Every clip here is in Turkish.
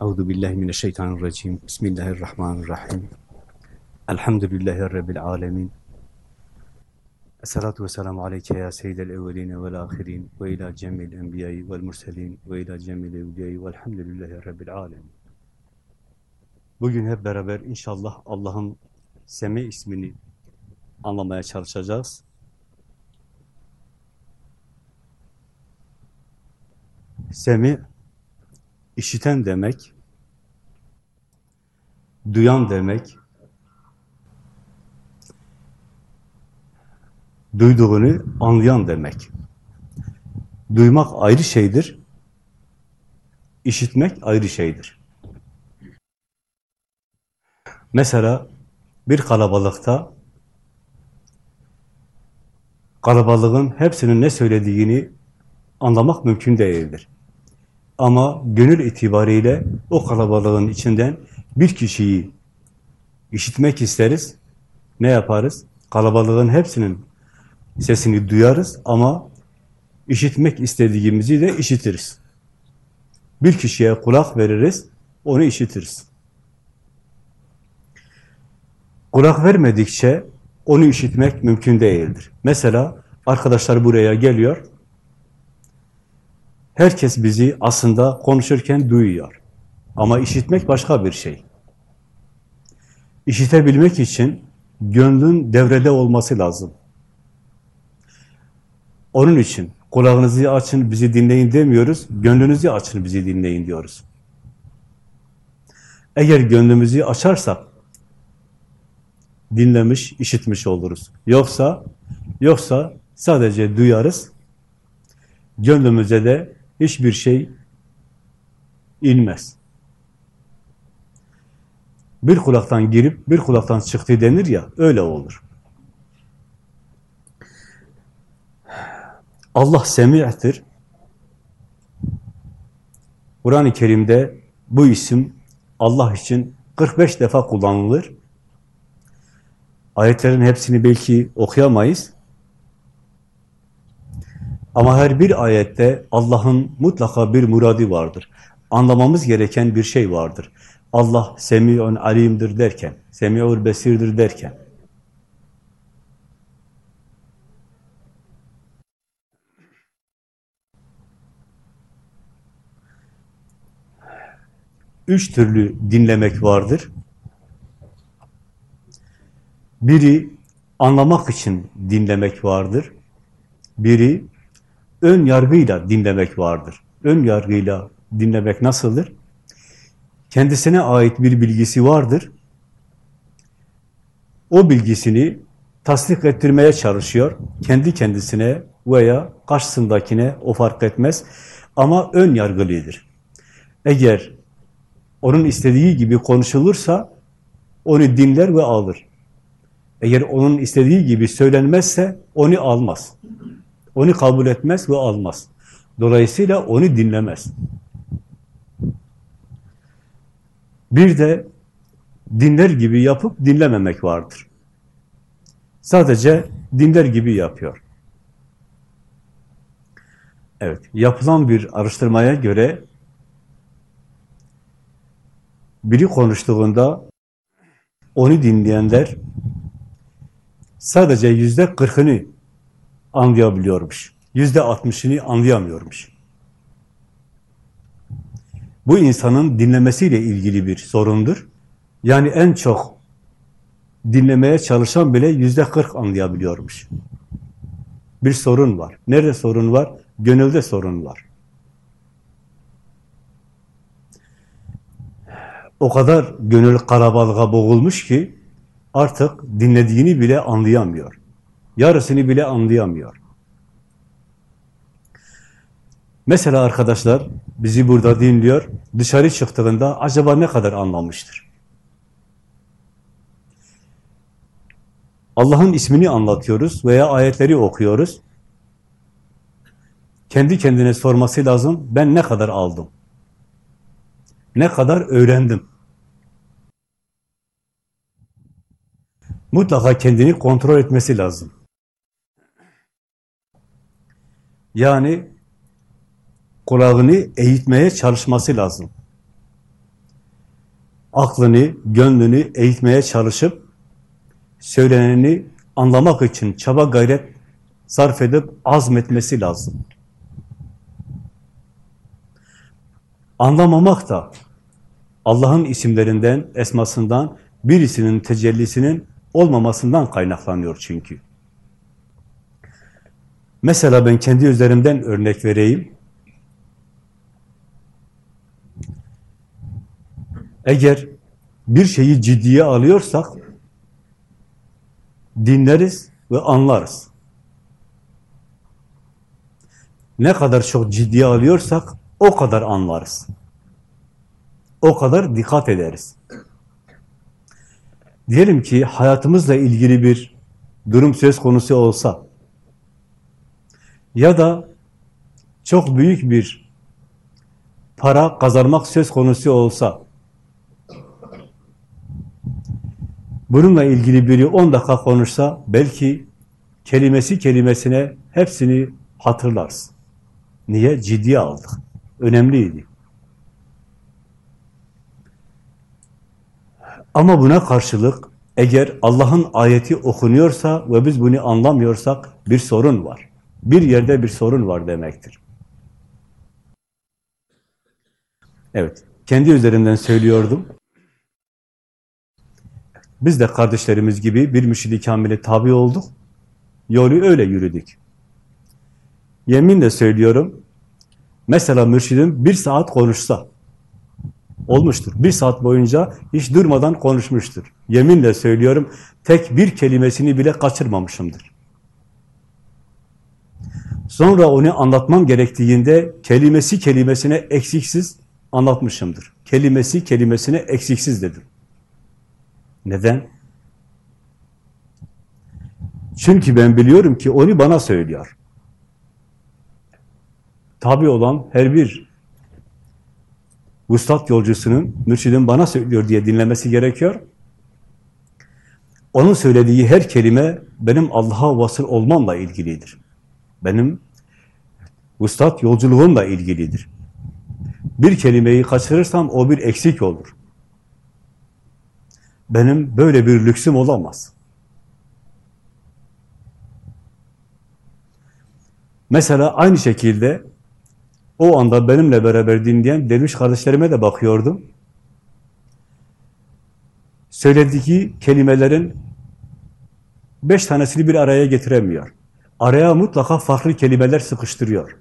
Euzu billahi mineşşeytanirracim. Bismillahirrahmanirrahim. Elhamdülillahi rabbil alamin. Esselatu vesselamu aleyke ya seyyidel evveline vel ahirin ve ila cemil enbiyayı vel murselin ve ila cemil evliyayı velhamdülillahi rabbil alemin. Bugün hep beraber inşallah Allah'ın Semi ismini anlamaya çalışacağız. Semi, işiten demek, duyan demek, duyduğunu anlayan demek. Duymak ayrı şeydir, işitmek ayrı şeydir. Mesela bir kalabalıkta kalabalığın hepsinin ne söylediğini anlamak mümkün değildir. Ama gönül itibariyle o kalabalığın içinden bir kişiyi işitmek isteriz. Ne yaparız? Kalabalığın hepsinin sesini duyarız ama işitmek istediğimizi de işitiriz. Bir kişiye kulak veririz, onu işitiriz. Kulak vermedikçe onu işitmek mümkün değildir. Mesela arkadaşlar buraya geliyor, herkes bizi aslında konuşurken duyuyor. Ama işitmek başka bir şey. İşitebilmek için gönlün devrede olması lazım. Onun için kulağınızı açın, bizi dinleyin demiyoruz, gönlünüzü açın, bizi dinleyin diyoruz. Eğer gönlümüzü açarsak, dinlemiş, işitmiş oluruz. Yoksa, yoksa sadece duyarız, gönlümüze de hiçbir şey inmez. Bir kulaktan girip bir kulaktan çıktı denir ya, öyle olur. Allah semi'tir. Kur'an-ı Kerim'de bu isim Allah için 45 defa kullanılır. Ayetlerin hepsini belki okuyamayız. Ama her bir ayette Allah'ın mutlaka bir muradi vardır. Anlamamız gereken bir şey vardır. Allah semi'un alimdir derken, semi'ul besirdir derken, üç türlü dinlemek vardır. Biri anlamak için dinlemek vardır. Biri ön yargıyla dinlemek vardır. Ön yargıyla dinlemek nasıldır? Kendisine ait bir bilgisi vardır. O bilgisini tasdik ettirmeye çalışıyor. Kendi kendisine veya karşısındakine o fark etmez. Ama ön yargılıdır. Eğer onun istediği gibi konuşulursa onu dinler ve alır. Eğer onun istediği gibi söylenmezse onu almaz. Onu kabul etmez ve almaz. Dolayısıyla onu dinlemez. Bir de dinler gibi yapıp dinlememek vardır. Sadece dinler gibi yapıyor. Evet, yapılan bir araştırmaya göre biri konuştuğunda onu dinleyenler sadece yüzde kırkını anlayabiliyormuş. Yüzde altmışını anlayamıyormuş. Bu insanın dinlemesiyle ilgili bir sorundur. Yani en çok dinlemeye çalışan bile yüzde kırk anlayabiliyormuş. Bir sorun var. Nerede sorun var? Gönülde sorun var. O kadar gönül karabalığa boğulmuş ki artık dinlediğini bile anlayamıyor. Yarısını bile anlayamıyor. Mesela arkadaşlar bizi burada dinliyor, dışarı çıktığında acaba ne kadar anlamıştır? Allah'ın ismini anlatıyoruz veya ayetleri okuyoruz. Kendi kendine sorması lazım, ben ne kadar aldım? Ne kadar öğrendim? Mutlaka kendini kontrol etmesi lazım. Yani kulağını eğitmeye çalışması lazım. aklını, gönlünü eğitmeye çalışıp söyleneni anlamak için çaba gayret sarf edip azmetmesi lazım. Anlamamak da Allah'ın isimlerinden, esmasından birisinin tecellisinin olmamasından kaynaklanıyor çünkü. Mesela ben kendi üzerimden örnek vereyim. Eğer bir şeyi ciddiye alıyorsak dinleriz ve anlarız. Ne kadar çok ciddiye alıyorsak o kadar anlarız. O kadar dikkat ederiz. Diyelim ki hayatımızla ilgili bir durum söz konusu olsa ya da çok büyük bir para kazanmak söz konusu olsa bununla ilgili biri 10 dakika konuşsa belki kelimesi kelimesine hepsini hatırlarız. Niye? Ciddiye aldık. Önemliydi. Ama buna karşılık eğer Allah'ın ayeti okunuyorsa ve biz bunu anlamıyorsak bir sorun var. Bir yerde bir sorun var demektir. Evet, kendi üzerimden söylüyordum. Biz de kardeşlerimiz gibi bir müşid-i kamile tabi olduk. Yolu öyle yürüdük. Yeminle söylüyorum, mesela mürşidim bir saat konuşsa, olmuştur. Bir saat boyunca hiç durmadan konuşmuştur. Yeminle söylüyorum, tek bir kelimesini bile kaçırmamışımdır. Sonra onu anlatmam gerektiğinde kelimesi kelimesine eksiksiz anlatmışımdır. Kelimesi kelimesine eksiksiz dedim. Neden? Çünkü ben biliyorum ki onu bana söylüyor. Tabi olan her bir vuslat yolcusunun mürşidin bana söylüyor diye dinlemesi gerekiyor. Onun söylediği her kelime benim Allah'a vasıl olmamla ilgilidir. Benim vuslat yolculuğumla ilgilidir. Bir kelimeyi kaçırırsam o bir eksik olur. Benim böyle bir lüksüm olamaz. Mesela aynı şekilde o anda benimle beraber dinleyen derviş kardeşlerime de bakıyordum. Söylediği kelimelerin beş tanesini bir araya getiremiyor. Araya mutlaka farklı kelimeler sıkıştırıyor.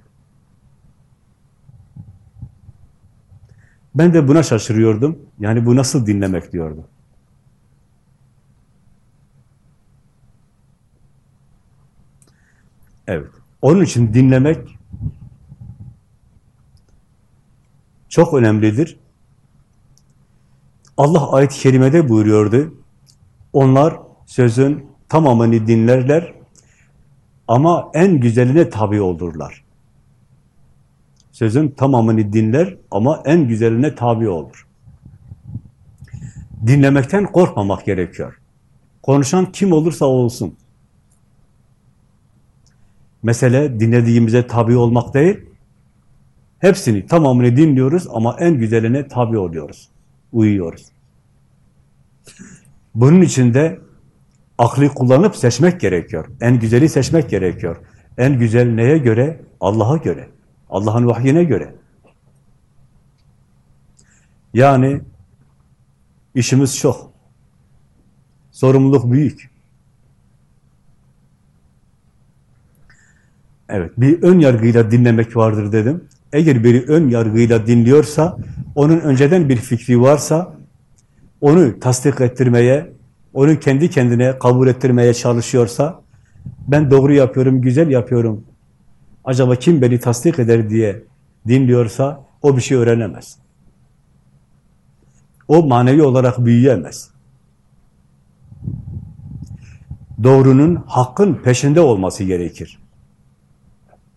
Ben de buna şaşırıyordum. Yani bu nasıl dinlemek diyordum. Evet. Onun için dinlemek çok önemlidir. Allah ayet-i kerimede buyuruyordu. Onlar sözün tamamını dinlerler ama en güzeline tabi olurlar. Sözün tamamını dinler ama en güzeline tabi olur. Dinlemekten korkmamak gerekiyor. Konuşan kim olursa olsun. Mesele dinlediğimize tabi olmak değil, hepsini, tamamını dinliyoruz ama en güzeline tabi oluyoruz, uyuyoruz. Bunun için de aklı kullanıp seçmek gerekiyor. En güzeli seçmek gerekiyor. En güzel neye göre? Allah'a göre. Allah'ın vahyine göre. Yani işimiz çok. Sorumluluk büyük. Evet, bir ön yargıyla dinlemek vardır dedim. Eğer biri ön yargıyla dinliyorsa, onun önceden bir fikri varsa, onu tasdik ettirmeye, onu kendi kendine kabul ettirmeye çalışıyorsa, ben doğru yapıyorum, güzel yapıyorum, acaba kim beni tasdik eder diye dinliyorsa, o bir şey öğrenemez. O manevi olarak büyüyemez. Doğrunun, hakkın peşinde olması gerekir.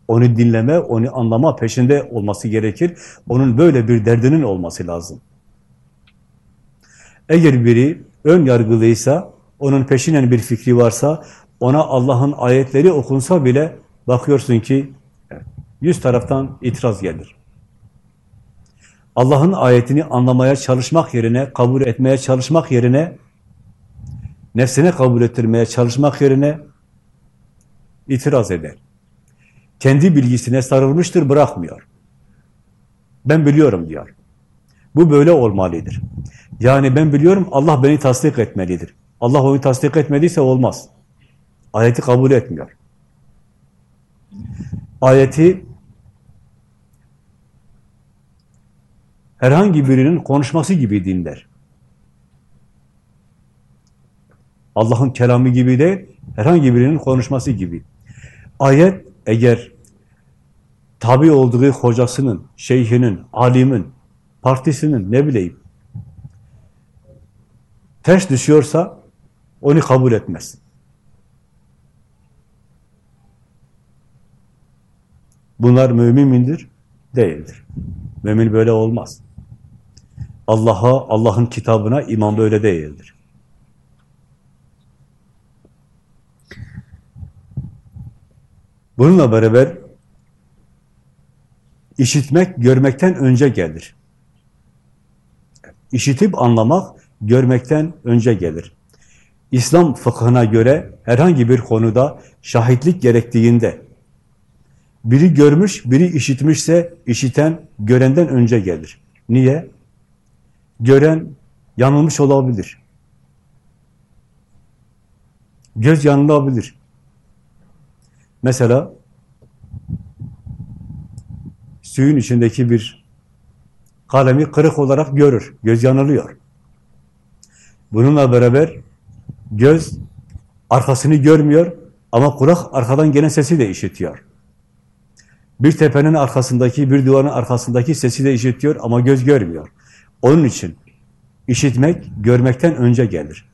Onu dinleme, onu anlama peşinde olması gerekir. Onun böyle bir derdinin olması lazım. Eğer biri ön yargılıysa, onun peşinen bir fikri varsa, ona Allah'ın ayetleri okunsa bile bakıyorsun ki yüz taraftan itiraz gelir. Allah'ın ayetini anlamaya çalışmak yerine, kabul etmeye çalışmak yerine, nefsine kabul ettirmeye çalışmak yerine itiraz eder. Kendi bilgisine sarılmıştır, bırakmıyor. Ben biliyorum diyor. Bu böyle olmalıdır. Yani ben biliyorum Allah beni tasdik etmelidir. Allah onu tasdik etmediyse olmaz. Ayeti kabul etmiyor. Ayeti herhangi birinin konuşması gibi dinler. Allah'ın kelamı gibi değil, herhangi birinin konuşması gibi. Ayet eğer tabi olduğu hocasının, şeyhinin, alimin, partisinin ne bileyim ters düşüyorsa onu kabul etmez. Bunlar mümin midir? Değildir. Mümin böyle olmaz. Allah'a, Allah'ın kitabına iman böyle değildir. Bununla beraber işitmek görmekten önce gelir. İşitip anlamak görmekten önce gelir. İslam fıkhına göre herhangi bir konuda şahitlik gerektiğinde biri görmüş, biri işitmişse işiten görenden önce gelir. Niye? Gören yanılmış olabilir. Göz yanılabilir. Mesela suyun içindeki bir kalemi kırık olarak görür. Göz yanılıyor. Bununla beraber göz arkasını görmüyor ama kulak arkadan gelen sesi de işitiyor. Bir tepenin arkasındaki, bir duvarın arkasındaki sesi de işitiyor ama göz görmüyor. Onun için işitmek, görmekten önce gelir.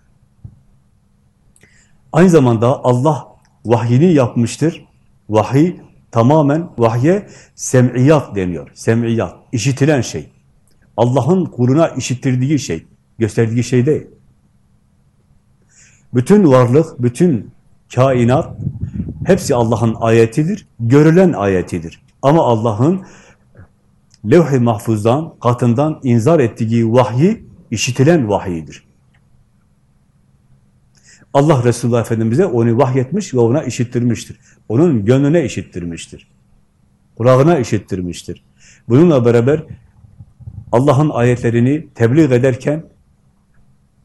Aynı zamanda Allah vahyini yapmıştır. Vahiy tamamen vahye sem'iyat deniyor. Sem'iyat, işitilen şey. Allah'ın kuluna işittirdiği şey, gösterdiği şey değil. Bütün varlık, bütün kainat hepsi Allah'ın ayetidir, görülen ayetidir. Ama Allah'ın levh-i mahfuzdan, katından inzar ettiği vahyi işitilen vahiyidir. Allah Resulullah Efendimiz'e onu vahyetmiş ve ona işittirmiştir. Onun gönlüne işittirmiştir. Kulağına işittirmiştir. Bununla beraber Allah'ın ayetlerini tebliğ ederken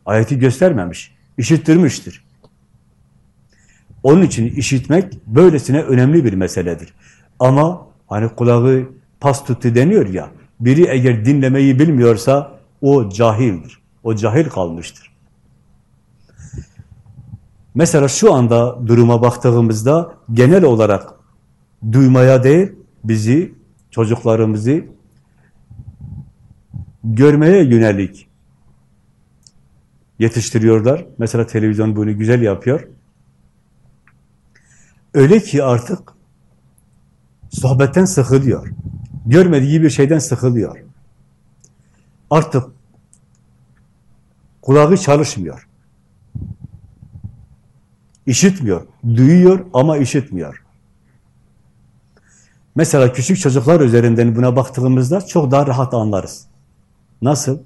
ayeti göstermemiş, işittirmiştir. Onun için işitmek böylesine önemli bir meseledir. Ama hani kulağı pas tuttu deniyor ya, biri eğer dinlemeyi bilmiyorsa o cahildir. O cahil kalmıştır. Mesela şu anda duruma baktığımızda genel olarak duymaya değil, bizi, çocuklarımızı görmeye yönelik yetiştiriyorlar. Mesela televizyon bunu güzel yapıyor. Öyle ki artık sohbetten sıkılıyor. Görmediği bir şeyden sıkılıyor. Artık kulağı çalışmıyor. İşitmiyor. Duyuyor ama işitmiyor. Mesela küçük çocuklar üzerinden buna baktığımızda çok daha rahat anlarız. Nasıl?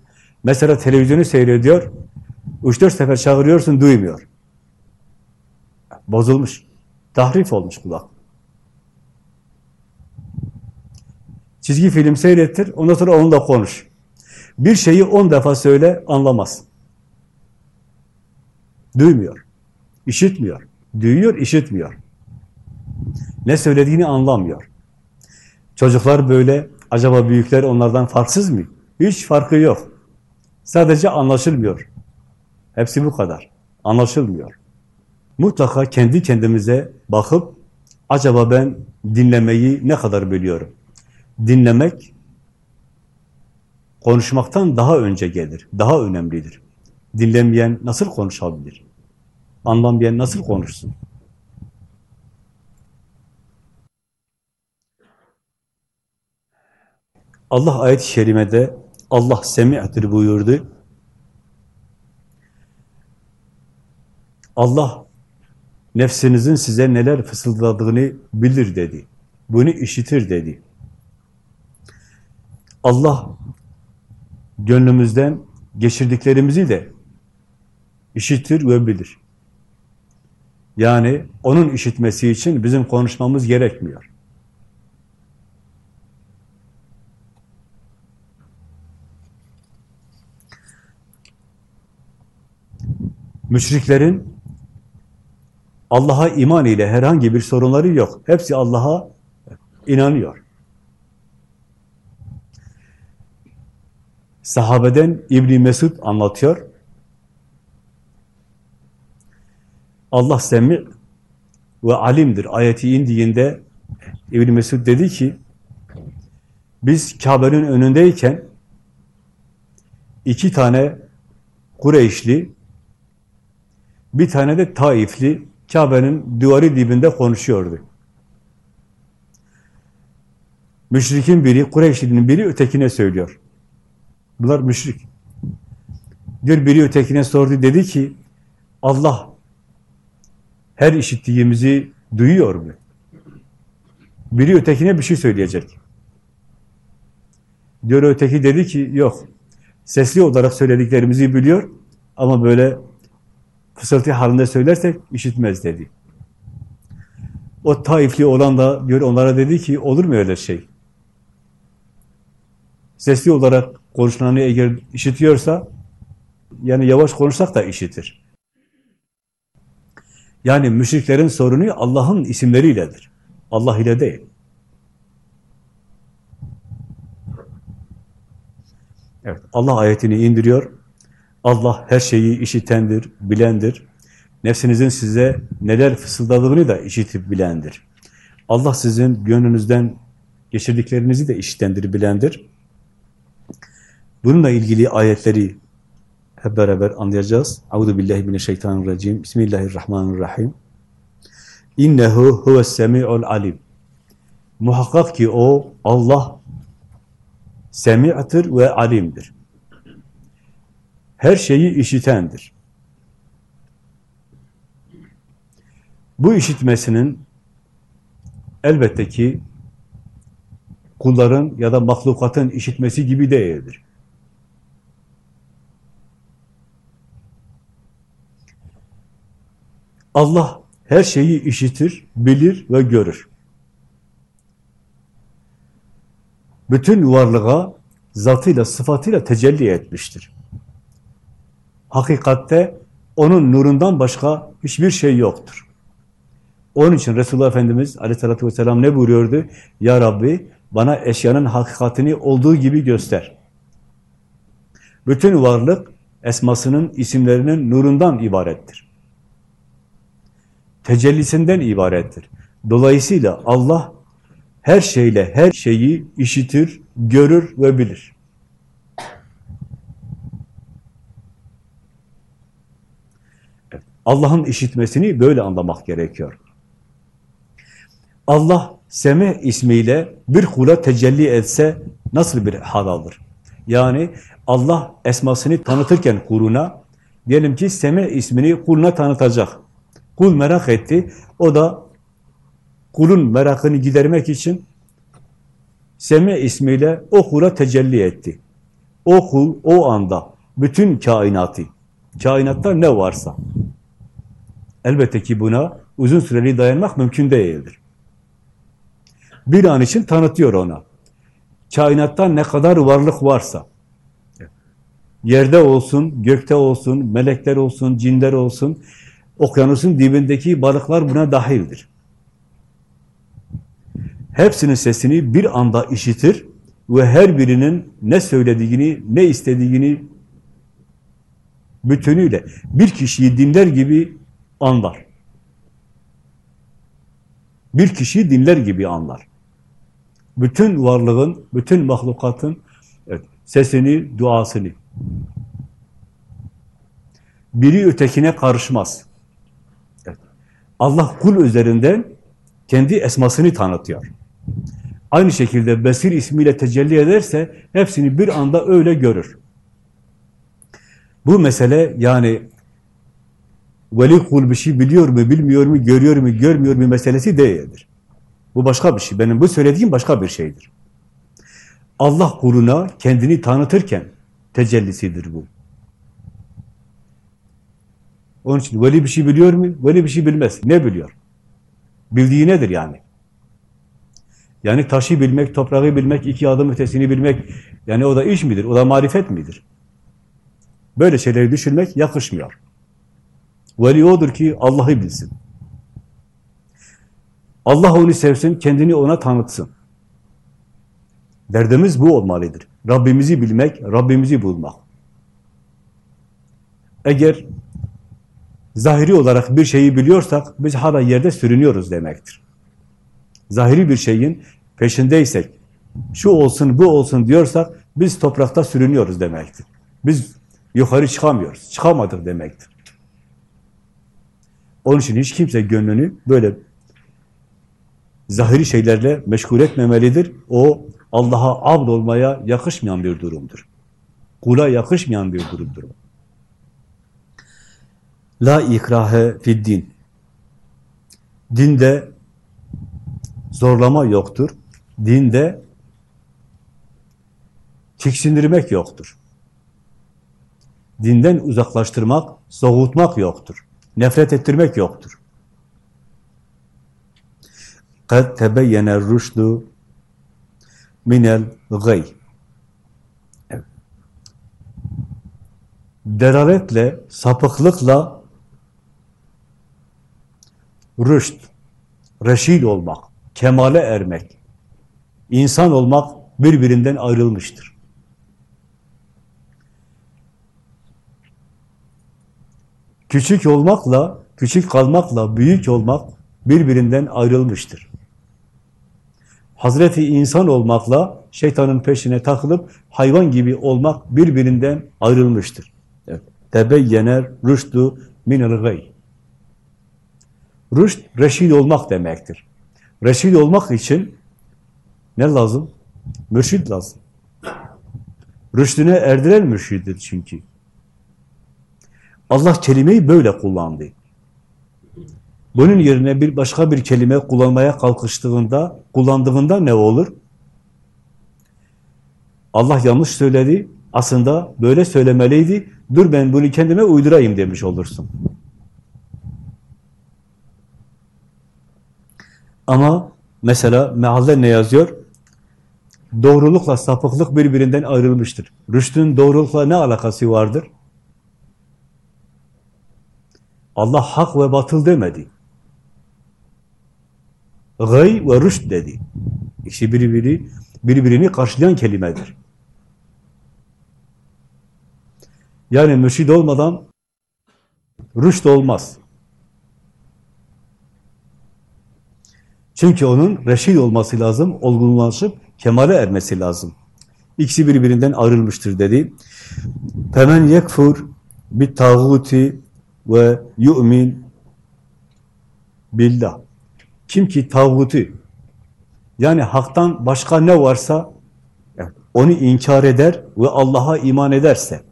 Mesela televizyonu seyrediyor, üç dört sefer çağırıyorsun, duymuyor. Bozulmuş. Tahrif olmuş kulak. Çizgi film seyrettir, ondan sonra onunla konuş. Bir şeyi on defa söyle, anlamaz. Duymuyor. İşitmiyor. Duyuyor, işitmiyor. Ne söylediğini anlamıyor. Çocuklar böyle, acaba büyükler onlardan farksız mı? Hiç farkı yok. Sadece anlaşılmıyor. Hepsi bu kadar. Anlaşılmıyor. Mutlaka kendi kendimize bakıp, acaba ben dinlemeyi ne kadar biliyorum? Dinlemek, konuşmaktan daha önce gelir, daha önemlidir. Dinlemeyen nasıl konuşabilir? Anlamayan nasıl konuşsun? Allah ayet-i kerimede Allah semi'tir buyurdu. Allah nefsinizin size neler fısıldadığını bilir dedi. Bunu işitir dedi. Allah gönlümüzden geçirdiklerimizi de işitir ve bilir. Yani onun işitmesi için bizim konuşmamız gerekmiyor. Müşriklerin Allah'a iman ile herhangi bir sorunları yok. Hepsi Allah'a inanıyor. Sahabeden İbni Mesud anlatıyor. Allah semi ve alimdir ayeti indiğinde İbni Mesud dedi ki biz Kabe'nin önündeyken iki tane Kureyşli bir tane de Taifli Kabe'nin duvarı dibinde konuşuyordu. Müşrikin biri, Kureyşli'nin biri ötekine söylüyor. Bunlar müşrik. Diyor biri ötekine sordu, dedi ki Allah her işittiğimizi duyuyor mu? Biri ötekine bir şey söyleyecek. Diyor öteki dedi ki yok. Sesli olarak söylediklerimizi biliyor ama böyle fısıltı halinde söylersek işitmez dedi. O taifli olan da diyor onlara dedi ki olur mu öyle şey? Sesli olarak konuşulanı eğer işitiyorsa yani yavaş konuşsak da işitir. Yani müşriklerin sorunu Allah'ın isimleriyledir. Allah ile değil. Evet, Allah ayetini indiriyor. Allah her şeyi işitendir, bilendir. Nefsinizin size neler fısıldadığını da işitip bilendir. Allah sizin gönlünüzden geçirdiklerinizi de işitendir, bilendir. Bununla ilgili ayetleri hep beraber anlayacağız. Euzu billahi mineşşeytanirracim. Bismillahirrahmanirrahim. İnnehu huves semiul alim. Muhakkak ki o Allah semi'tir ve alimdir. Her şeyi işitendir. Bu işitmesinin elbette ki kulların ya da mahlukatın işitmesi gibi değildir. Allah her şeyi işitir, bilir ve görür. Bütün varlığa zatıyla, sıfatıyla tecelli etmiştir. Hakikatte onun nurundan başka hiçbir şey yoktur. Onun için Resulullah Efendimiz aleyhissalatü vesselam ne buyuruyordu? Ya Rabbi bana eşyanın hakikatini olduğu gibi göster. Bütün varlık esmasının, isimlerinin nurundan ibarettir. Tecellisinden ibarettir. Dolayısıyla Allah her şeyle her şeyi işitir, görür ve bilir. Allah'ın işitmesini böyle anlamak gerekiyor. Allah Semih ismiyle bir kula tecelli etse nasıl bir hal alır? Yani Allah esmasını tanıtırken kuluna, diyelim ki Semih ismini kuluna tanıtacak. Kul merak etti, o da kulun merakını gidermek için Semih ismiyle o kula tecelli etti. O kul o anda bütün kainatı, kainatta ne varsa, elbette ki buna uzun süreli dayanmak mümkün değildir bir an için tanıtıyor ona. Kainatta ne kadar varlık varsa, yerde olsun, gökte olsun, melekler olsun, cinler olsun, okyanusun dibindeki balıklar buna dahildir. Hepsinin sesini bir anda işitir ve her birinin ne söylediğini, ne istediğini bütünüyle bir kişiyi dinler gibi anlar. Bir kişiyi dinler gibi anlar bütün varlığın, bütün mahlukatın evet, sesini, duasını. Biri ötekine karışmaz. Evet. Allah kul üzerinden kendi esmasını tanıtıyor. Aynı şekilde Besir ismiyle tecelli ederse hepsini bir anda öyle görür. Bu mesele yani veli kul bir şey biliyor mu, bilmiyor mu, görüyor mu, görmüyor mu meselesi değildir. Bu başka bir şey. Benim bu söylediğim başka bir şeydir. Allah kuluna kendini tanıtırken, tecellisidir bu. Onun için veli bir şey biliyor mu? Veli bir şey bilmez. Ne biliyor? Bildiği nedir yani? Yani taşı bilmek, toprağı bilmek, iki adım ötesini bilmek, yani o da iş midir? O da marifet midir? Böyle şeyleri düşünmek yakışmıyor. Veli odur ki Allah'ı bilsin. Allah onu sevsin, kendini ona tanıtsın. Derdimiz bu olmalıdır. Rabbimizi bilmek, Rabbimizi bulmak. Eğer zahiri olarak bir şeyi biliyorsak, biz hala yerde sürünüyoruz demektir. Zahiri bir şeyin peşindeysek, şu olsun, bu olsun diyorsak, biz toprakta sürünüyoruz demektir. Biz yukarı çıkamıyoruz, çıkamadık demektir. Onun için hiç kimse gönlünü böyle zahiri şeylerle meşgul etmemelidir. O Allah'a abd olmaya yakışmayan bir durumdur. Kula yakışmayan bir durumdur. La ikrahe fid din. Dinde zorlama yoktur. Dinde tiksindirmek yoktur. Dinden uzaklaştırmak, soğutmak yoktur. Nefret ettirmek yoktur. قَدْ تَبَيَّنَ الرُّشْدُ minel gay. Deraletle, sapıklıkla rüşt, reşid olmak, kemale ermek, insan olmak birbirinden ayrılmıştır. Küçük olmakla, küçük kalmakla büyük olmak birbirinden ayrılmıştır. Hazreti insan olmakla şeytanın peşine takılıp hayvan gibi olmak birbirinden ayrılmıştır. Evet. Tebeyyener rüştü minel gay. Rüşt, reşid olmak demektir. Reşid olmak için ne lazım? Mürşid lazım. Rüştüne erdiren mürşiddir çünkü. Allah kelimeyi böyle kullandı. Bunun yerine bir başka bir kelime kullanmaya kalkıştığında, kullandığında ne olur? Allah yanlış söyledi, aslında böyle söylemeliydi, dur ben bunu kendime uydurayım demiş olursun. Ama mesela mealde ne yazıyor? Doğrulukla sapıklık birbirinden ayrılmıştır. Rüştün doğrulukla ne alakası vardır? Allah hak ve batıl demedi. Gay ve rüşt dedi. İkisi birbiri, birbirini karşılayan kelimedir. Yani mürşid olmadan rüşt olmaz. Çünkü onun reşid olması lazım, olgunlaşıp kemale ermesi lazım. İkisi birbirinden ayrılmıştır dedi. Femen yekfur bit tağuti ve yu'min billah. Kim ki tağutu, yani haktan başka ne varsa onu inkar eder ve Allah'a iman ederse,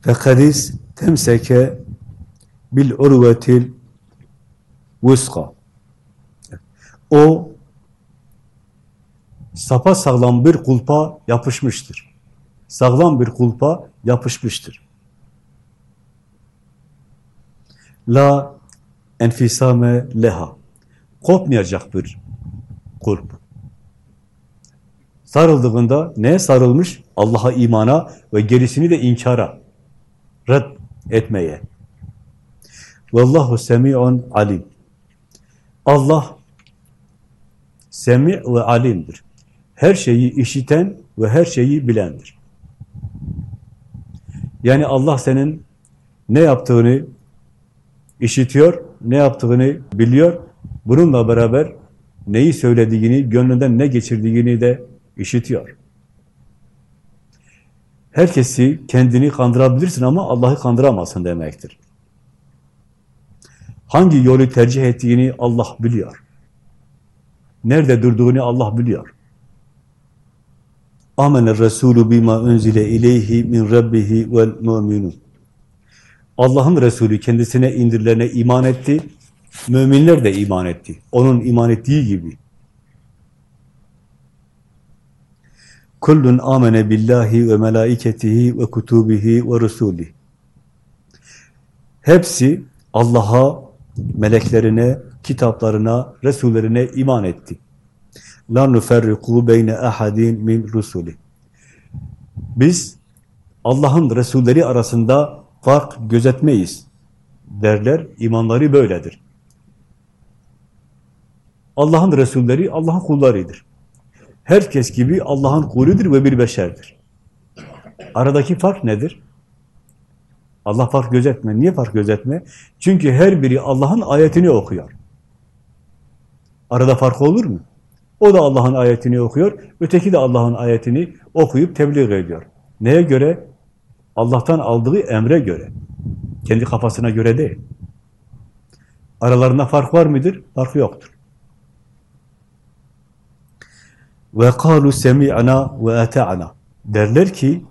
fekadis temseke bil urvetil vuska. O sapa sağlam bir kulpa yapışmıştır. Sağlam bir kulpa yapışmıştır. La enfisame leha. Kopmayacak bir kulp. Sarıldığında neye sarılmış? Allah'a imana ve gerisini de inkara, red etmeye. Vallahu semi'un alim. Allah semi ve alimdir. Her şeyi işiten ve her şeyi bilendir. Yani Allah senin ne yaptığını işitiyor, ne yaptığını biliyor. Bununla beraber neyi söylediğini, gönlünden ne geçirdiğini de işitiyor. Herkesi kendini kandırabilirsin ama Allah'ı kandıramazsın demektir. Hangi yolu tercih ettiğini Allah biliyor. Nerede durduğunu Allah biliyor. Amener Resulü bima unzile ileyhi min rabbihi vel mu'minun. Allah'ın Resulü kendisine indirilene iman etti. Müminler de iman etti. Onun iman ettiği gibi. Kullun amene billahi ve melaiketihi ve kutubihi ve rusulihi. Hepsi Allah'a, meleklerine, kitaplarına, resullerine iman etti. La nuferriku beyne ahadin min rusuli. Biz Allah'ın resulleri arasında fark gözetmeyiz derler. İmanları böyledir. Allah'ın resulleri Allah'ın kullarıdır. Herkes gibi Allah'ın kuludur ve bir beşerdir. Aradaki fark nedir? Allah fark gözetme. Niye fark gözetme? Çünkü her biri Allah'ın ayetini okuyor. Arada fark olur mu? O da Allah'ın ayetini okuyor, öteki de Allah'ın ayetini okuyup tebliğ ediyor. Neye göre? Allah'tan aldığı emre göre. Kendi kafasına göre değil. Aralarında fark var mıdır? Fark yoktur. Ve kalu semi'na ve ata'na. Derler ki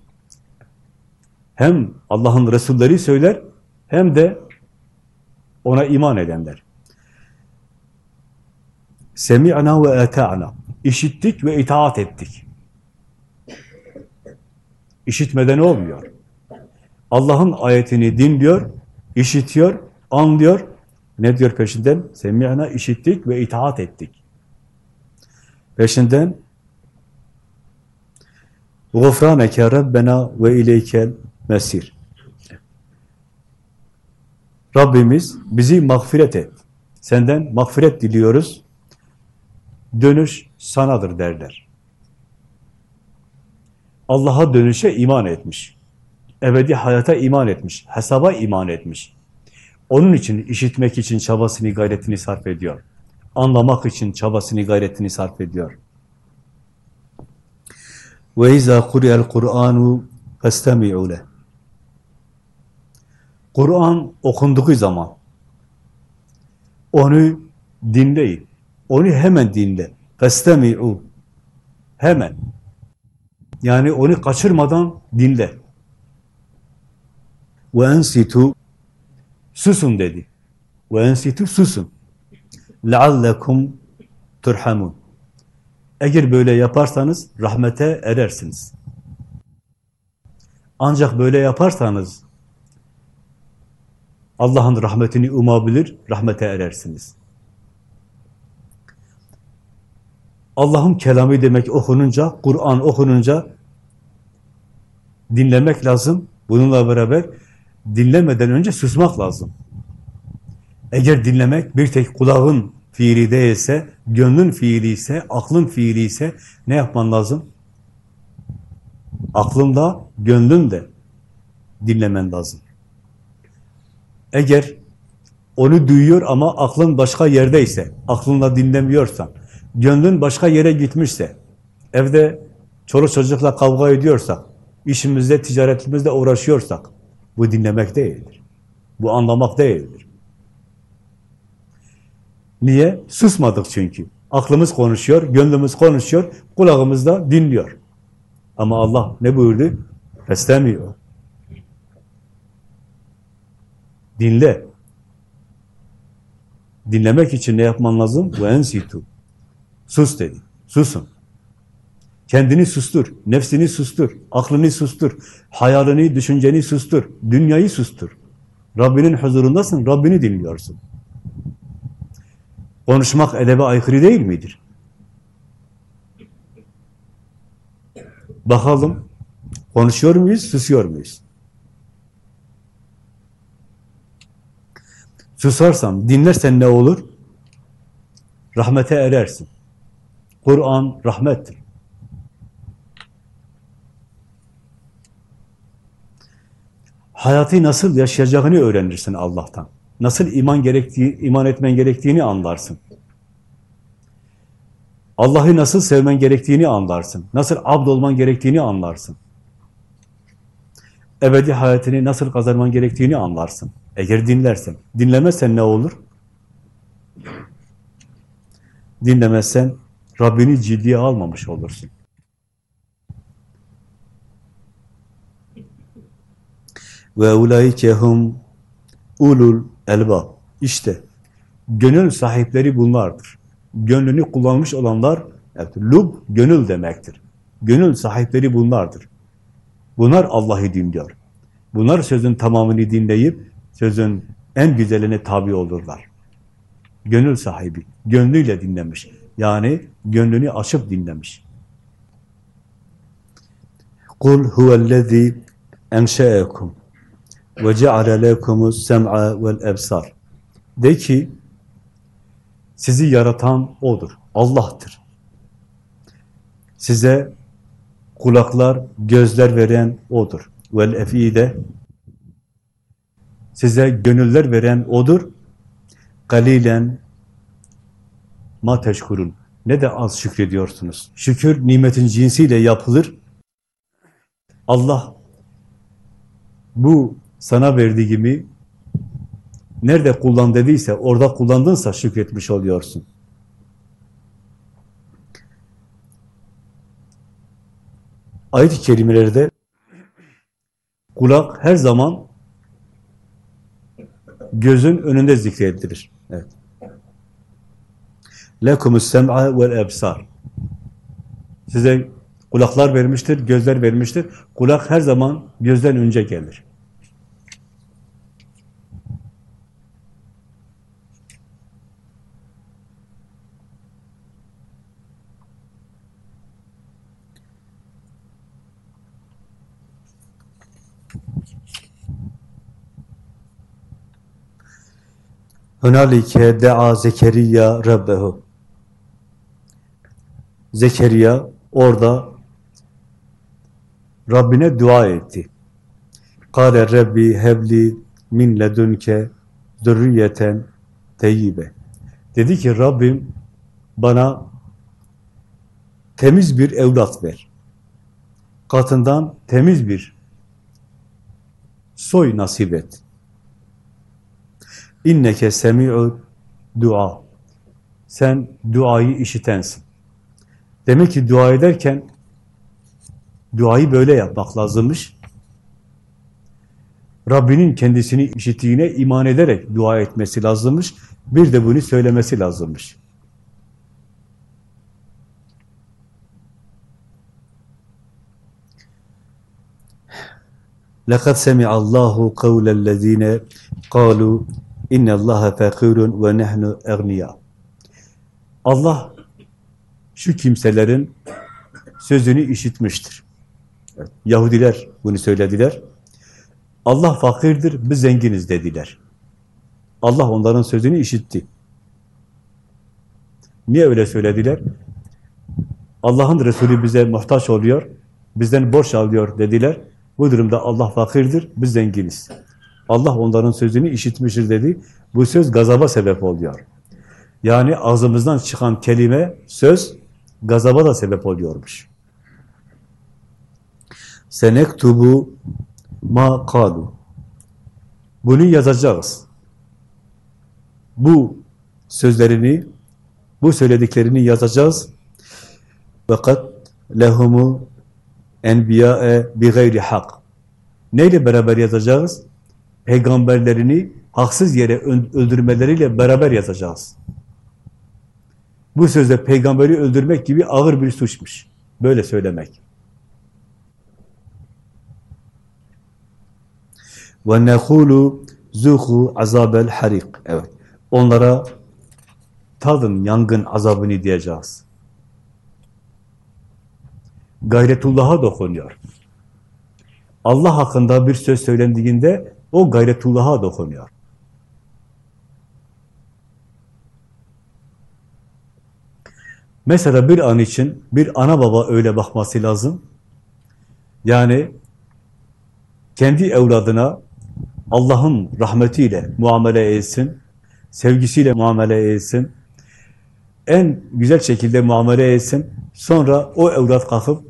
hem Allah'ın Resulleri söyler hem de ona iman edenler. Semi'na ve ata'na. İşittik ve itaat ettik. İşitmeden olmuyor. Allah'ın ayetini dinliyor, işitiyor, anlıyor. Ne diyor peşinden? Semi'na işittik ve itaat ettik. Peşinden Gufraneke Rabbena ve ileykel mesir. Rabbimiz bizi mağfiret et. Senden mağfiret diliyoruz. Dönüş sanadır derler. Allah'a dönüşe iman etmiş. Ebedi hayata iman etmiş. Hesaba iman etmiş. Onun için işitmek için çabasını, gayretini sarf ediyor. Anlamak için çabasını, gayretini sarf ediyor. Ve izâ kuriyel Kur'anu festemi'û leh. Kur'an okunduğu zaman onu dinleyin. Onu hemen dinle. Festemi'u. Hemen. Yani onu kaçırmadan dinle. Ve ensitu. Susun dedi. Ve ensitu susun. Leallekum turhamun. Eğer böyle yaparsanız rahmete erersiniz. Ancak böyle yaparsanız Allah'ın rahmetini umabilir, rahmete erersiniz. Allah'ın kelamı demek okununca, Kur'an okununca dinlemek lazım. Bununla beraber dinlemeden önce susmak lazım. Eğer dinlemek bir tek kulağın fiili değilse, gönlün fiili ise, aklın fiili ise ne yapman lazım? Aklın da, gönlün de dinlemen lazım. Eğer onu duyuyor ama aklın başka yerdeyse, aklınla dinlemiyorsan, gönlün başka yere gitmişse, evde çoluk çocukla kavga ediyorsak, işimizde, ticaretimizde uğraşıyorsak, bu dinlemek değildir. Bu anlamak değildir. Niye? Susmadık çünkü. Aklımız konuşuyor, gönlümüz konuşuyor, kulağımız da dinliyor. Ama Allah ne buyurdu? Beslemiyor. Dinle. Dinlemek için ne yapman lazım? Ve ensitu. Sus dedi. Susun. Kendini sustur, nefsini sustur, aklını sustur, hayalini, düşünceni sustur, dünyayı sustur. Rabbinin huzurundasın, Rabbini dinliyorsun. Konuşmak edebe aykırı değil midir? Bakalım, konuşuyor muyuz, susuyor muyuz? Susarsam, dinlersen ne olur? Rahmete erersin. Kur'an rahmettir. Hayatı nasıl yaşayacağını öğrenirsin Allah'tan. Nasıl iman gerektiği, iman etmen gerektiğini anlarsın. Allah'ı nasıl sevmen gerektiğini anlarsın. Nasıl abd olman gerektiğini anlarsın. Ebedi hayatını nasıl kazanman gerektiğini anlarsın. Eğer dinlersen. Dinlemezsen ne olur? Dinlemezsen Rabbini ciddiye almamış olursun. Ve ulaikehum ulul elbab. İşte gönül sahipleri bunlardır. Gönlünü kullanmış olanlar, evet, lub gönül demektir. Gönül sahipleri bunlardır. Bunlar Allah'ı dinliyor. Bunlar sözün tamamını dinleyip sözün en güzeline tabi olurlar. Gönül sahibi, gönlüyle dinlemiş. Yani gönlünü açıp dinlemiş. Kul huvellezî enşe'ekum ve ceale lekumus sem'a vel ebsar. De ki, sizi yaratan O'dur, Allah'tır. Size kulaklar, gözler veren O'dur. Vel efide size gönüller veren O'dur. Galilen ma teşkurun. Ne de az şükrediyorsunuz. Şükür nimetin cinsiyle yapılır. Allah bu sana verdiğimi nerede kullan dediyse, orada kullandınsa şükretmiş oluyorsun. Ayet-i kerimelerde kulak her zaman gözün önünde zikredilir. Evet. Lekumus sem'a vel ebsar. Size kulaklar vermiştir, gözler vermiştir. Kulak her zaman gözden önce gelir. Hünalike dea Zekeriya Rabbehu. Zekeriya orada Rabbine dua etti. Kale Rabbi hebli min ledunke zürriyeten teyyibe. Dedi ki Rabbim bana temiz bir evlat ver. Katından temiz bir soy nasip et. İnneke semi'u dua. Sen duayı işitensin. Demek ki dua ederken duayı böyle yapmak lazımmış. Rabbinin kendisini işittiğine iman ederek dua etmesi lazımmış. Bir de bunu söylemesi lazımmış. لَقَدْ سَمِعَ اللّٰهُ قَوْلَ الَّذ۪ينَ قَالُوا İnne Allaha fakirun ve nehnu egniya. Allah şu kimselerin sözünü işitmiştir. Evet, Yahudiler bunu söylediler. Allah fakirdir, biz zenginiz dediler. Allah onların sözünü işitti. Niye öyle söylediler? Allah'ın Resulü bize muhtaç oluyor, bizden borç alıyor dediler. Bu durumda Allah fakirdir, biz zenginiz. Allah onların sözünü işitmiştir dedi. Bu söz gazaba sebep oluyor. Yani ağzımızdan çıkan kelime, söz gazaba da sebep oluyormuş. Senektubu ma kalu. Bunu yazacağız. Bu sözlerini, bu söylediklerini yazacağız. Fakat lehumu enbiya'e bi gayri hak. Neyle beraber yazacağız? peygamberlerini haksız yere öldürmeleriyle beraber yazacağız. Bu sözde peygamberi öldürmek gibi ağır bir suçmuş. Böyle söylemek. Ve nekulu zuhu azabel harik. Evet. Onlara tadın yangın azabını diyeceğiz. Gayretullah'a dokunuyor. Allah hakkında bir söz söylendiğinde o gayretullah'a dokunuyor. Mesela bir an için bir ana baba öyle bakması lazım. Yani kendi evladına Allah'ın rahmetiyle muamele etsin, sevgisiyle muamele etsin, en güzel şekilde muamele etsin. Sonra o evlat kalkıp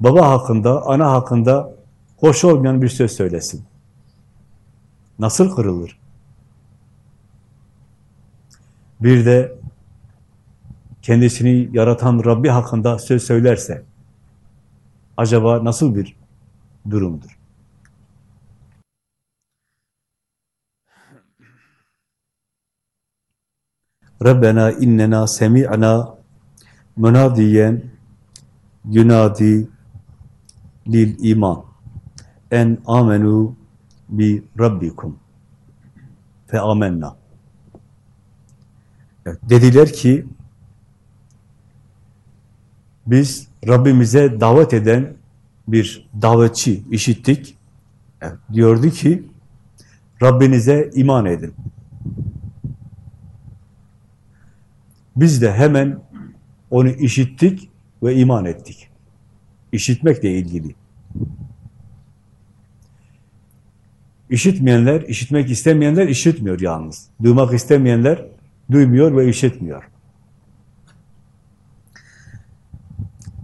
baba hakkında, ana hakkında hoş olmayan bir söz söylesin. Nasıl kırılır? Bir de kendisini yaratan Rabbi hakkında söz söylerse acaba nasıl bir durumdur? Rabbena innena semi'na munadiyen yunadi lil iman en amenu bi rabbikum fe amenna. Dediler ki biz Rabbimize davet eden bir davetçi işittik. Evet, diyordu ki Rabbinize iman edin. Biz de hemen onu işittik ve iman ettik. İşitmekle ilgili. İşitmeyenler, işitmek istemeyenler işitmiyor yalnız. Duymak istemeyenler duymuyor ve işitmiyor.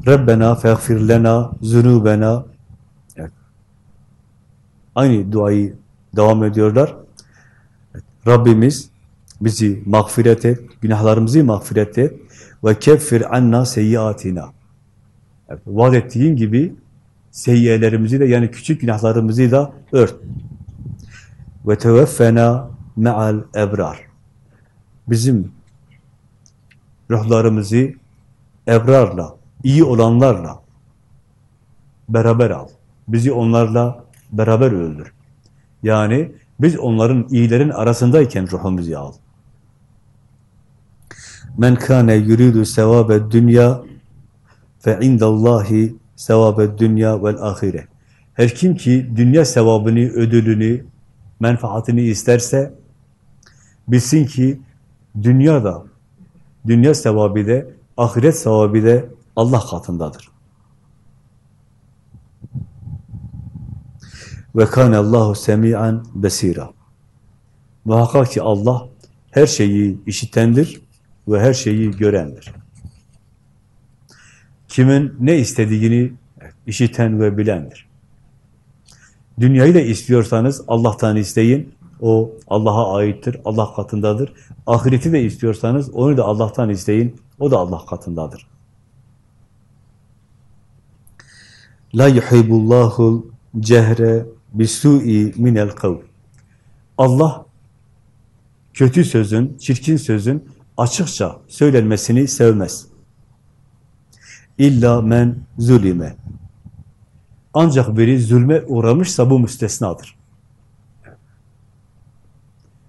Rabbena feğfir lena zunubena evet. Aynı duayı devam ediyorlar. Evet. Rabbimiz bizi mağfiret et, günahlarımızı mağfiret et ve keffir anna seyyiatina. Evet, vaat ettiğin gibi seyyiyelerimizi de yani küçük günahlarımızı da ört. Ve teveffena me'al ebrar. Bizim ruhlarımızı ebrarla, iyi olanlarla beraber al. Bizi onlarla beraber öldür. Yani biz onların iyilerin arasındayken ruhumuzu al. Men kâne yuridu sevâbe dünya fe indallahi sevâbe dünya vel ahire. Her kim ki dünya sevabını, ödülünü, menfaatini isterse bilsin ki dünyada, dünya sevabı da, ahiret sevabı da Allah katındadır. Ve kâne Allahu semi'an besira. Muhakkak ki Allah her şeyi işitendir ve her şeyi görendir. Kimin ne istediğini işiten ve bilendir. Dünyayı da istiyorsanız Allah'tan isteyin. O Allah'a aittir, Allah katındadır. Ahireti de istiyorsanız onu da Allah'tan isteyin. O da Allah katındadır. La yuhibbullahu cehre bisu'i minel kavl. Allah kötü sözün, çirkin sözün açıkça söylenmesini sevmez. İlla men zulime. Ancak biri zulme uğramışsa bu müstesnadır.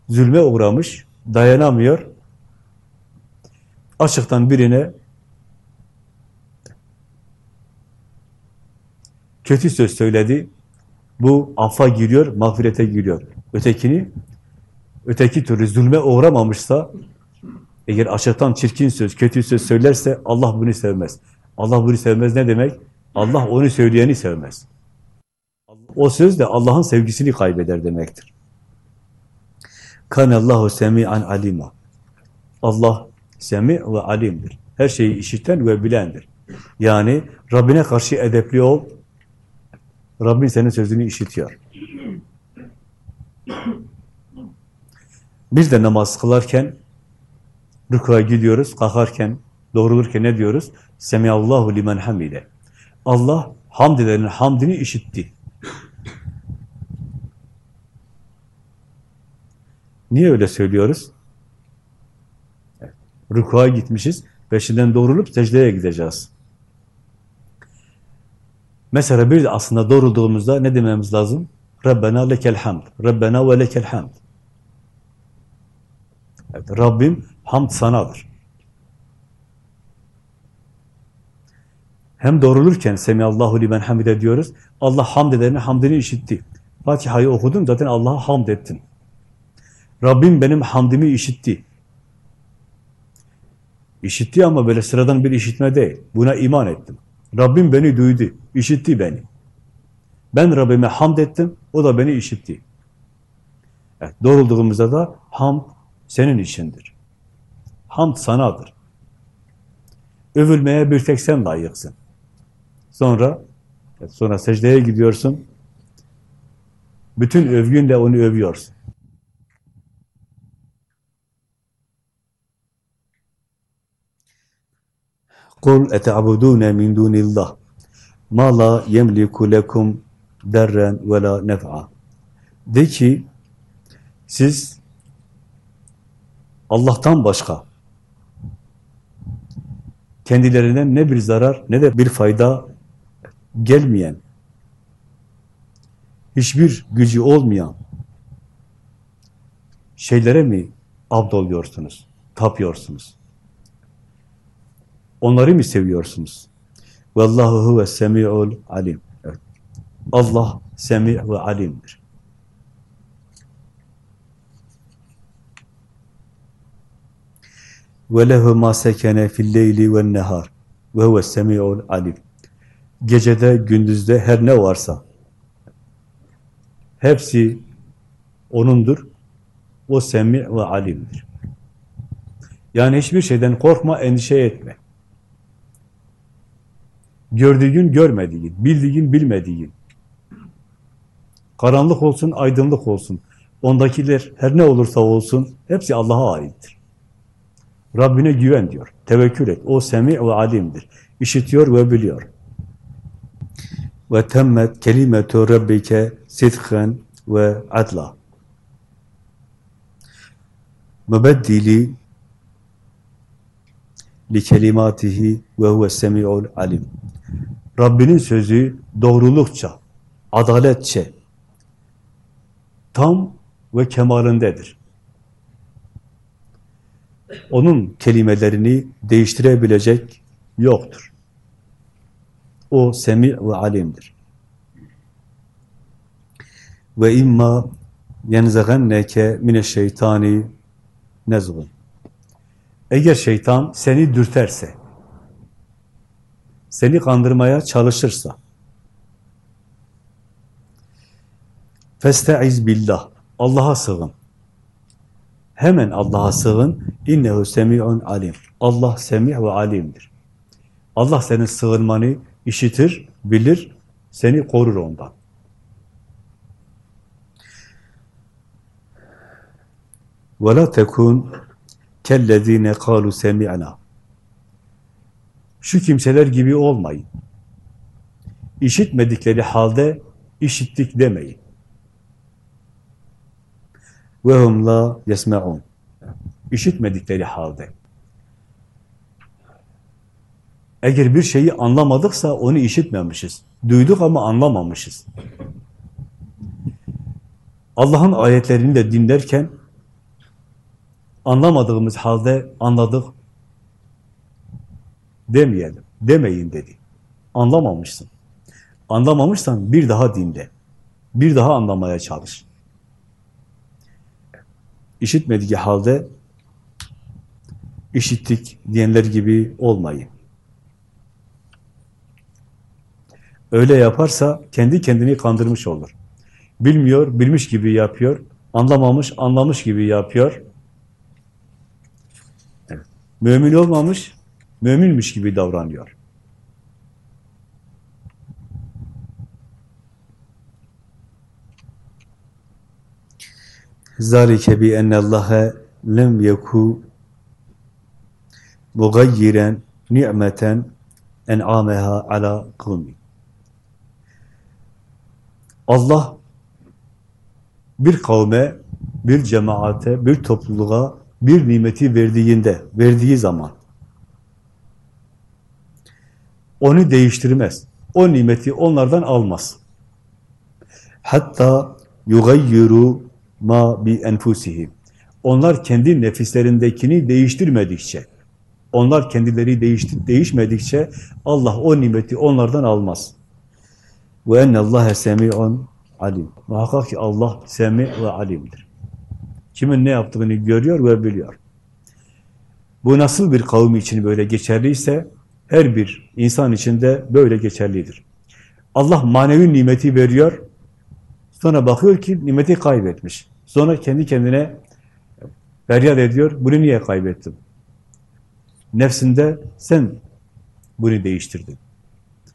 Zulme uğramış, dayanamıyor. Açıktan birine kötü söz söyledi. Bu affa giriyor, mağfirete giriyor. Ötekini, öteki türlü zulme uğramamışsa, eğer açıktan çirkin söz, kötü söz söylerse Allah bunu sevmez. Allah bunu sevmez ne demek? Allah onu söyleyeni sevmez. O söz de Allah'ın sevgisini kaybeder demektir. Kanallahu semi'an alima. Allah semi ve alimdir. Her şeyi işiten ve bilendir. Yani Rabbine karşı edepli ol. Rabbin senin sözünü işitiyor. Biz de namaz kılarken rükûa gidiyoruz, kalkarken, doğrulurken ne diyoruz? Semiyallahu limen hamide. Allah hamd edenin hamdini işitti. Niye öyle söylüyoruz? Evet. Rükuğa gitmişiz, peşinden doğrulup secdeye gideceğiz. Mesela bir de aslında doğrulduğumuzda ne dememiz lazım? Rabbena lekel hamd. Rabbena ve lekel hamd. Evet, Rabbim hamd sanadır. Hem doğrulurken Semiyallahu limen hamide diyoruz. Allah hamd edenin hamdini işitti. Fatiha'yı okudun zaten Allah'a hamd ettin. Rabbim benim hamdimi işitti. İşitti ama böyle sıradan bir işitme değil. Buna iman ettim. Rabbim beni duydu, işitti beni. Ben Rabbime hamd ettim, o da beni işitti. Evet, doğrulduğumuzda da hamd senin içindir. Hamd sanadır. Övülmeye bir tek sen layıksın. Sonra sonra secdeye gidiyorsun. Bütün övgünle onu övüyorsun. Kul ete'abudune min dunillah ma la yemliku lekum derren ve la nef'a. De ki siz Allah'tan başka kendilerinden ne bir zarar ne de bir fayda gelmeyen, hiçbir gücü olmayan şeylere mi abdoluyorsunuz, tapıyorsunuz? Onları mı seviyorsunuz? Vallahu huve semi'ul alim. Allah semi ve alimdir. Ve lehu ma sekene fil leyli ve nehar ve huve semi'ul alim. Gecede, gündüzde her ne varsa hepsi O'nundur. O semi ve alimdir. Yani hiçbir şeyden korkma, endişe etme. Gördüğün, görmediğin, bildiğin, bilmediğin. Karanlık olsun, aydınlık olsun. Ondakiler her ne olursa olsun hepsi Allah'a aittir. Rabbine güven diyor. Tevekkül et. O semi ve alimdir. İşitiyor ve biliyor. Ve temmet kelimetu rabbike sidken ve adla. Mübeddili li kelimatihi ve huve semi'ul alim. Rabbinin sözü doğrulukça, adaletçe, tam ve kemalindedir. Onun kelimelerini değiştirebilecek yoktur. O semi ve alimdir. Ve imma yenzagenneke mineşşeytani nezgun. Eğer şeytan seni dürterse, seni kandırmaya çalışırsa, festaiz billah, Allah'a sığın. Hemen Allah'a sığın. İnnehu semi'un alim. Allah semih ve alimdir. Allah senin sığınmanı işitir, bilir, seni korur ondan. وَلَا تَكُونَ كَلَّذ۪ينَ قَالُوا سَمِعْنَا şu kimseler gibi olmayın. İşitmedikleri halde işittik demeyin. Ve hum la yesmeun. İşitmedikleri halde. Eğer bir şeyi anlamadıksa onu işitmemişiz. Duyduk ama anlamamışız. Allah'ın ayetlerini de dinlerken anlamadığımız halde anladık, demeyelim, demeyin dedi. Anlamamışsın. Anlamamışsan bir daha dinle. Bir daha anlamaya çalış. İşitmediği halde işittik diyenler gibi olmayın. Öyle yaparsa kendi kendini kandırmış olur. Bilmiyor, bilmiş gibi yapıyor. Anlamamış, anlamış gibi yapıyor. Evet. Mümin olmamış, müminmiş gibi davranıyor. Zalike bi ennallaha lem yeku mugayyiren ni'meten en'ameha ala kavmi. Allah bir kavme, bir cemaate, bir topluluğa bir nimeti verdiğinde, verdiği zaman onu değiştirmez. O nimeti onlardan almaz. Hatta yugayyiru ma bi enfusihim. Onlar kendi nefislerindekini değiştirmedikçe, onlar kendileri değişti, değişmedikçe Allah o nimeti onlardan almaz. Ve ennallâhe semi'un alim. Muhakkak ki Allah semi ve alimdir. Kimin ne yaptığını görüyor ve biliyor. Bu nasıl bir kavim için böyle geçerliyse, her bir insan için de böyle geçerlidir. Allah manevi nimeti veriyor, sonra bakıyor ki nimeti kaybetmiş. Sonra kendi kendine feryat ediyor, bunu niye kaybettim? Nefsinde sen bunu değiştirdin.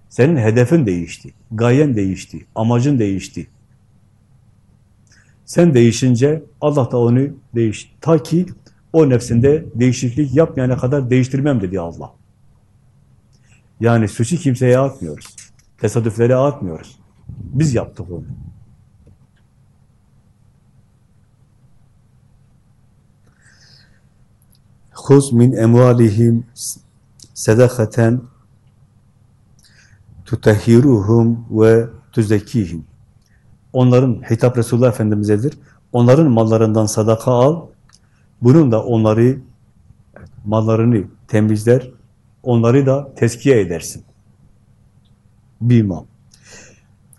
Senin hedefin değişti, gayen değişti, amacın değişti. Sen değişince Allah da onu değiş. Ta ki o nefsinde değişiklik yapmayana kadar değiştirmem dedi Allah. Yani suçu kimseye atmıyoruz. Tesadüflere atmıyoruz. Biz yaptık onu. Huz min emvalihim sedakaten tutahhiruhum ve tuzekihim. Onların hitap Resulullah Efendimiz'edir. Onların mallarından sadaka al. Bunun da onları mallarını temizler. Onları da tezkiye edersin. Bima.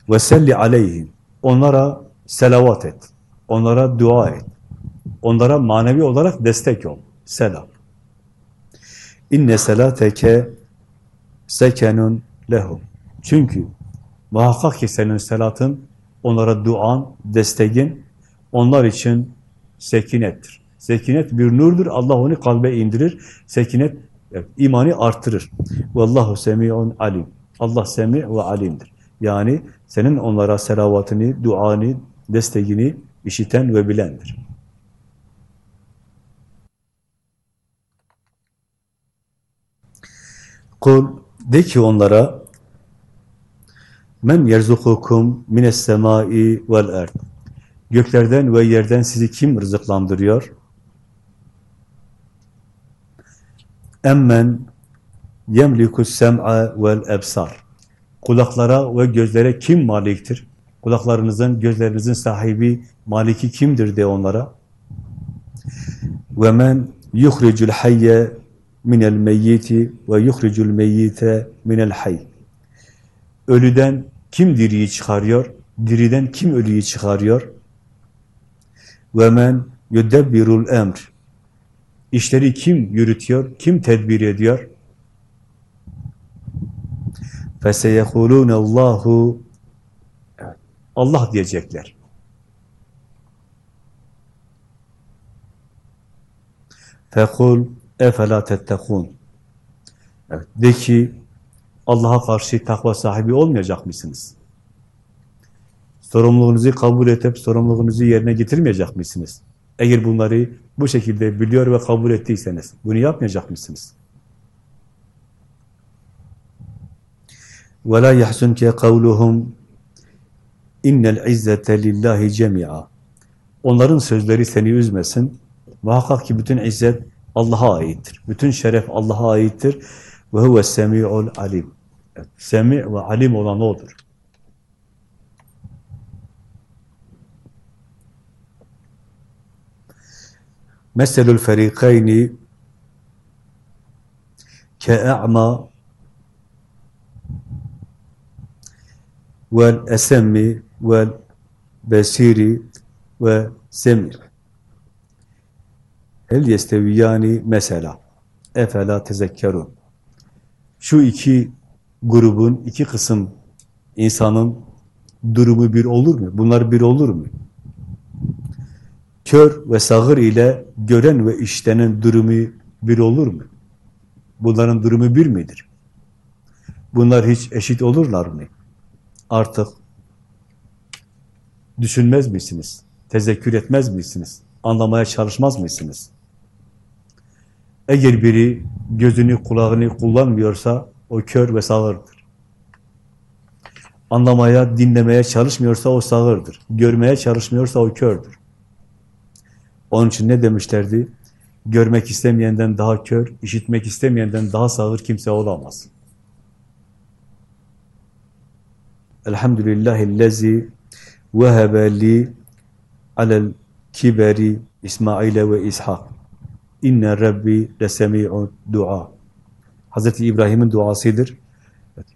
Ve selli aleyhim. Onlara selavat et. Onlara dua et. Onlara manevi olarak destek ol. Selam. İnne selateke sekenun lehum. Çünkü muhakkak ki senin selatın, onlara duan, desteğin, onlar için sekinettir. Sekinet bir nurdur. Allah onu kalbe indirir. Sekinet evet, imanı artırır. Vallahu semi'un alim. Allah semi ve alimdir. Yani senin onlara selavatını, duanı, desteğini işiten ve bilendir. Kul de ki onlara Men yerzukukum mines semai vel erd. Göklerden ve yerden sizi kim rızıklandırıyor? Emmen yemlikus sem'a vel ebsar. Kulaklara ve gözlere kim maliktir? Kulaklarınızın, gözlerinizin sahibi, maliki kimdir de onlara? Ve men yuhricul hayye minel meyyiti ve yuhricul meyyite minel hayy. Ölüden kim diriyi çıkarıyor? Diriden kim ölüyü çıkarıyor? Ve men yudebbirul emr. İşleri kim yürütüyor? Kim tedbir ediyor? فَسَيَخُولُونَ Allahu Allah diyecekler. فَقُلْ اَفَلَا تَتَّقُونَ evet, De ki, Allah'a karşı takva sahibi olmayacak mısınız? Sorumluluğunuzu kabul edip sorumluluğunuzu yerine getirmeyecek misiniz? Eğer bunları bu şekilde biliyor ve kabul ettiyseniz, bunu yapmayacak mısınız? وَلَا يَحْسُنْكَ قَوْلُهُمْ اِنَّ الْعِزَّةَ لِلّٰهِ جَمِيعًا Onların sözleri seni üzmesin. Muhakkak ki bütün izzet Allah'a aittir. Bütün şeref Allah'a aittir. Ve huve semi'ul alim. Semi ve alim olan O'dur. Meselül ferikayni ke'a'ma vel esemmi vel besiri ve semir. El yesteviyani mesela. Efela tezekkerun. Şu iki grubun, iki kısım insanın durumu bir olur mu? Bunlar bir olur mu? Kör ve sağır ile gören ve işlenen durumu bir olur mu? Bunların durumu bir midir? Bunlar hiç eşit olurlar mı? Artık düşünmez misiniz? Tezekkür etmez misiniz? Anlamaya çalışmaz mısınız? Eğer biri gözünü, kulağını kullanmıyorsa o kör ve sağırdır. Anlamaya, dinlemeye çalışmıyorsa o sağırdır. Görmeye çalışmıyorsa o kördür. Onun için ne demişlerdi? Görmek istemeyenden daha kör, işitmek istemeyenden daha sağır kimse olamaz. Elhamdülillahillezi vehebe li alel kiberi İsmail'e ve İshak. İnne Rabbi lesemi'u dua. Hazreti İbrahim'in duasıdır.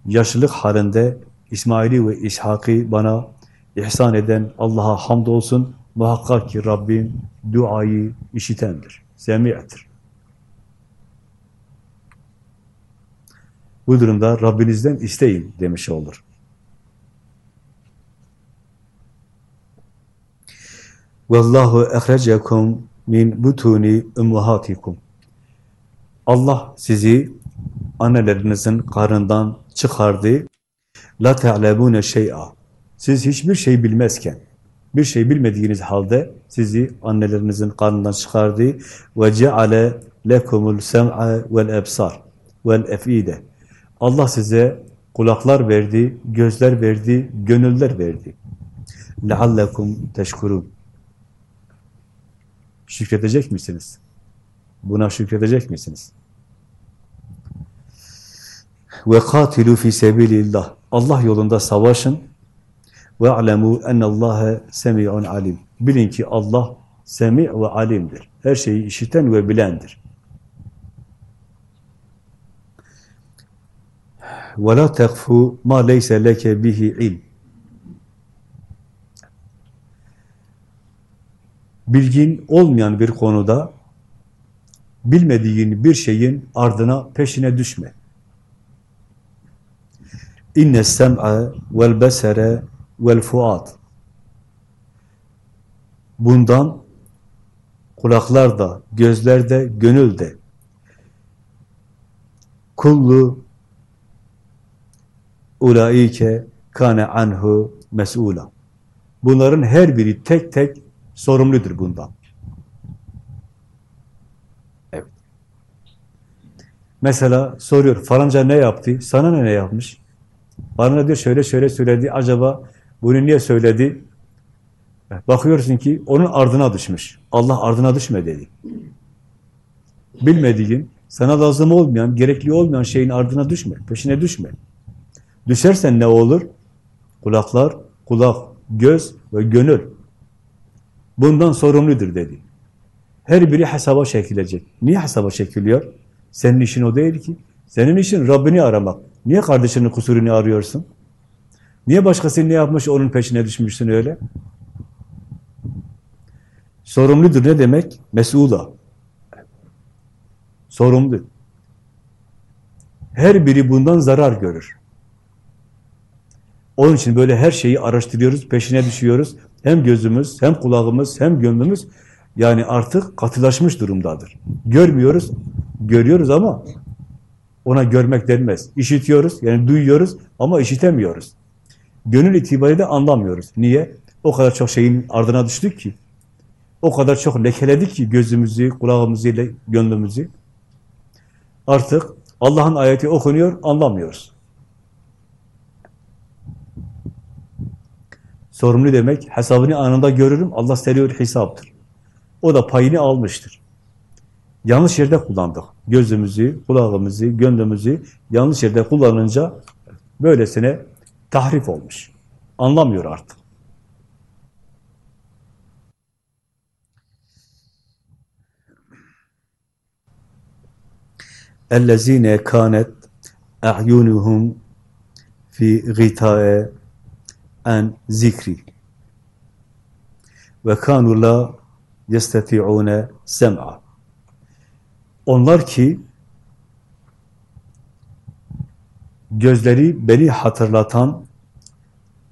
Yaşlılık halinde İsmail'i ve İshak'ı bana ihsan eden Allah'a hamdolsun. Muhakkak ki Rabbim duayı işitendir, semi'tir. Bu durumda Rabbinizden isteyin demiş olur. Vallahu ehrecekum min butuni ummahatikum. Allah sizi annelerinizin karnından çıkardı. La te'lemune şey'a. Siz hiçbir şey bilmezken, bir şey bilmediğiniz halde sizi annelerinizin karnından çıkardı. Ve ceale lekumul sem'a vel ebsar vel efide. Allah size kulaklar verdi, gözler verdi, gönüller verdi. Leallekum teşkurun. Şükredecek misiniz? Buna şükredecek misiniz? ve katilu fi sebilillah. Allah yolunda savaşın. Ve alemu ennallaha semi'un alim. Bilin ki Allah semi ve alimdir. Her şeyi işiten ve bilendir. La tekfu ma leyse leke bihi ilm. Bilgin olmayan bir konuda bilmediğin bir şeyin ardına, peşine düşme. İnne sem'a vel besere vel fuat. Bundan kulaklar da, gözler de, gönül de kullu ulaike kane anhu mes'ula. Bunların her biri tek tek sorumludur bundan. Evet. Mesela soruyor, falanca ne yaptı? Sana ne ne yapmış? Bana diyor şöyle şöyle söyledi. Acaba bunu niye söyledi? Bakıyorsun ki onun ardına düşmüş. Allah ardına düşme dedi. Bilmediğin, sana lazım olmayan, gerekli olmayan şeyin ardına düşme, peşine düşme. Düşersen ne olur? Kulaklar, kulak, göz ve gönül. Bundan sorumludur dedi. Her biri hesaba çekilecek. Niye hesaba çekiliyor? Senin işin o değil ki. Senin işin Rabbini aramak. Niye kardeşinin kusurunu arıyorsun? Niye başkası ne yapmış onun peşine düşmüşsün öyle? Sorumludur ne demek? Mesula. Sorumlu. Her biri bundan zarar görür. Onun için böyle her şeyi araştırıyoruz, peşine düşüyoruz. Hem gözümüz, hem kulağımız, hem gönlümüz yani artık katılaşmış durumdadır. Görmüyoruz, görüyoruz ama ona görmek denmez. İşitiyoruz, yani duyuyoruz ama işitemiyoruz. Gönül itibariyle anlamıyoruz. Niye? O kadar çok şeyin ardına düştük ki. O kadar çok lekeledik ki gözümüzü, kulağımızı ile gönlümüzü. Artık Allah'ın ayeti okunuyor, anlamıyoruz. Sorumlu demek, hesabını anında görürüm, Allah seriyor hesaptır. O da payını almıştır. Yanlış yerde kullandık. Gözümüzü, kulağımızı, gönlümüzü yanlış yerde kullanınca böylesine tahrif olmuş. Anlamıyor artık. اَلَّذ۪ينَ كَانَتْ اَعْيُنُهُمْ fi غِتَاءَ en zikri ve kanu la yesteti'une sem'a onlar ki gözleri beni hatırlatan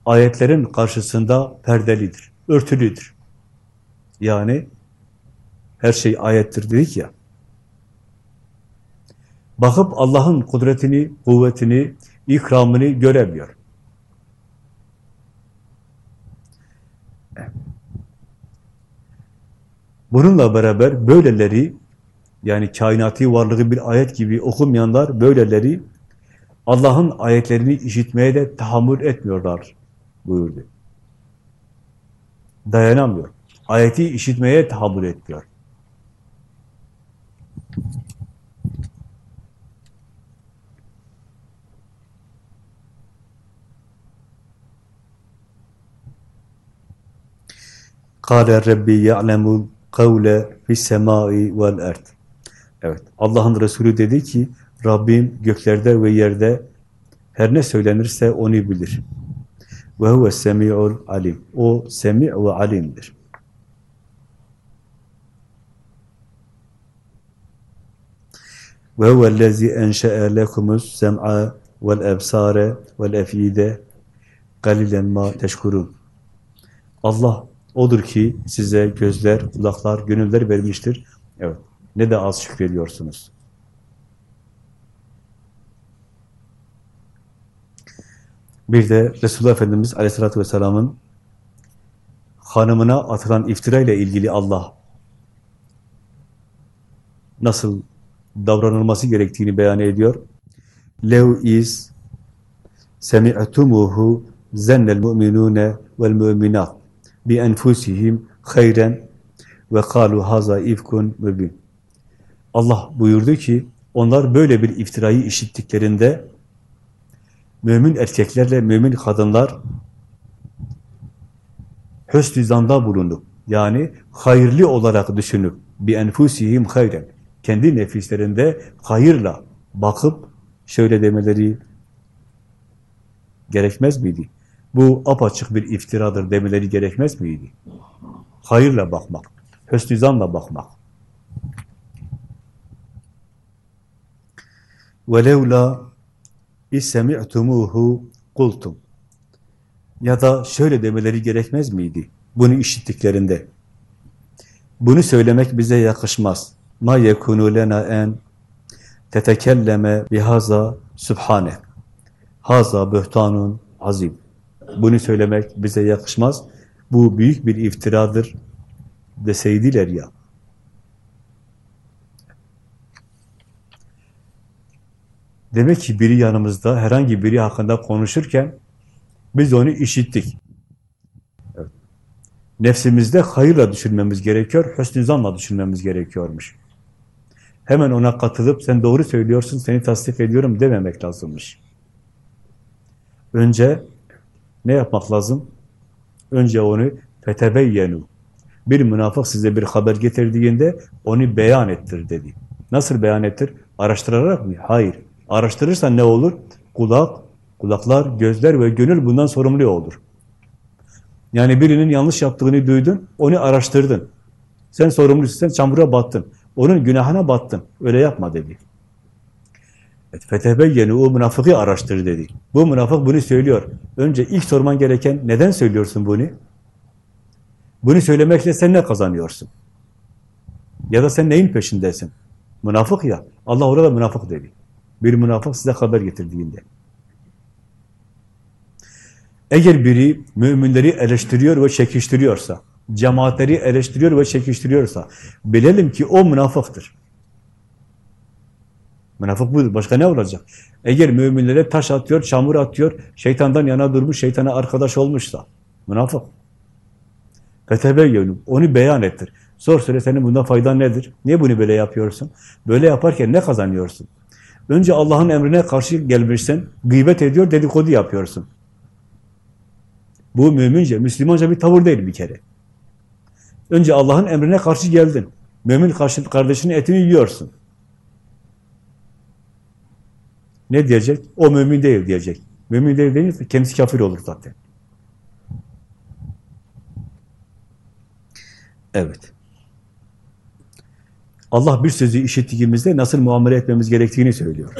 ayetlerin karşısında perdelidir, örtülüdür. Yani her şey ayettir dedik ya. Bakıp Allah'ın kudretini, kuvvetini, ikramını göremiyor. Bununla beraber böyleleri yani kainati varlığı bir ayet gibi okumayanlar böyleleri Allah'ın ayetlerini işitmeye de tahammül etmiyorlar buyurdu. Dayanamıyor. Ayeti işitmeye tahammül etmiyor. Kâle Rabbi ya'lemul kavle fis semai vel erd. Evet, Allah'ın Resulü dedi ki, Rabbim göklerde ve yerde her ne söylenirse onu bilir. Ve huve semi'ul alim. O semi' ve alimdir. Ve huvellezî enşe'e lekumus sem'a vel ebsare vel efide galilen ma teşkurun. Allah Odur ki size gözler, kulaklar, gönüller vermiştir. Evet. Ne de az şükrediyorsunuz. Bir de Resulullah Efendimiz Aleyhisselatü Vesselam'ın hanımına atılan iftira ile ilgili Allah nasıl davranılması gerektiğini beyan ediyor. Lev iz semi'tumuhu zennel mu'minune vel mu'minat bi enfusihim hayren ve kalu haza ifkun mübin. Allah buyurdu ki onlar böyle bir iftirayı işittiklerinde mümin erkeklerle mümin kadınlar hüsnü zanda bulunup, yani hayırlı olarak düşünüp, bi enfusihim hayren, kendi nefislerinde hayırla bakıp, şöyle demeleri gerekmez miydi? Bu apaçık bir iftiradır demeleri gerekmez miydi? Hayırla bakmak, hüsnü zanla bakmak. وَلَوْلَا İssemi'tumuhu kultum. Ya da şöyle demeleri gerekmez miydi? Bunu işittiklerinde. Bunu söylemek bize yakışmaz. Ma yekunu lena en tetekelleme bihaza subhanek. Haza bühtanun azim. Bunu söylemek bize yakışmaz. Bu büyük bir iftiradır deseydiler ya Demek ki biri yanımızda herhangi biri hakkında konuşurken biz onu işittik. Evet. Nefsimizde hayırla düşünmemiz gerekiyor, hüsnü zanla düşünmemiz gerekiyormuş. Hemen ona katılıp sen doğru söylüyorsun, seni tasdik ediyorum dememek lazımmış. Önce ne yapmak lazım? Önce onu fetebeyyenu. Bir münafık size bir haber getirdiğinde onu beyan ettir dedi. Nasıl beyan ettir? Araştırarak mı? Hayır. Araştırırsan ne olur? Kulak, kulaklar, gözler ve gönül bundan sorumlu olur. Yani birinin yanlış yaptığını duydun, onu araştırdın. Sen sorumlusun, sen çamura battın. Onun günahına battın. Öyle yapma dedi. Evet, fetebeyyeni o münafıkı araştır dedi. Bu münafık bunu söylüyor. Önce ilk sorman gereken neden söylüyorsun bunu? Bunu söylemekle sen ne kazanıyorsun? Ya da sen neyin peşindesin? Münafık ya. Allah orada münafık dedi. Bir münafık size haber getirdiğinde. Eğer biri müminleri eleştiriyor ve çekiştiriyorsa, cemaatleri eleştiriyor ve çekiştiriyorsa, bilelim ki o münafıktır. Münafık budur. Başka ne olacak? Eğer müminlere taş atıyor, çamur atıyor, şeytandan yana durmuş, şeytana arkadaş olmuşsa, münafık. Fetebeyyenu, onu beyan ettir. Sor söyle senin bundan faydan nedir? Niye bunu böyle yapıyorsun? Böyle yaparken ne kazanıyorsun? Önce Allah'ın emrine karşı gelmişsin, gıybet ediyor, dedikodu yapıyorsun. Bu mümince, Müslümanca bir tavır değil bir kere. Önce Allah'ın emrine karşı geldin. Mümin kardeşinin etini yiyorsun. Ne diyecek? O mümin değil diyecek. Mümin değil deyince kendisi kafir olur zaten. Evet. Allah bir sözü işittiğimizde nasıl muamele etmemiz gerektiğini söylüyor.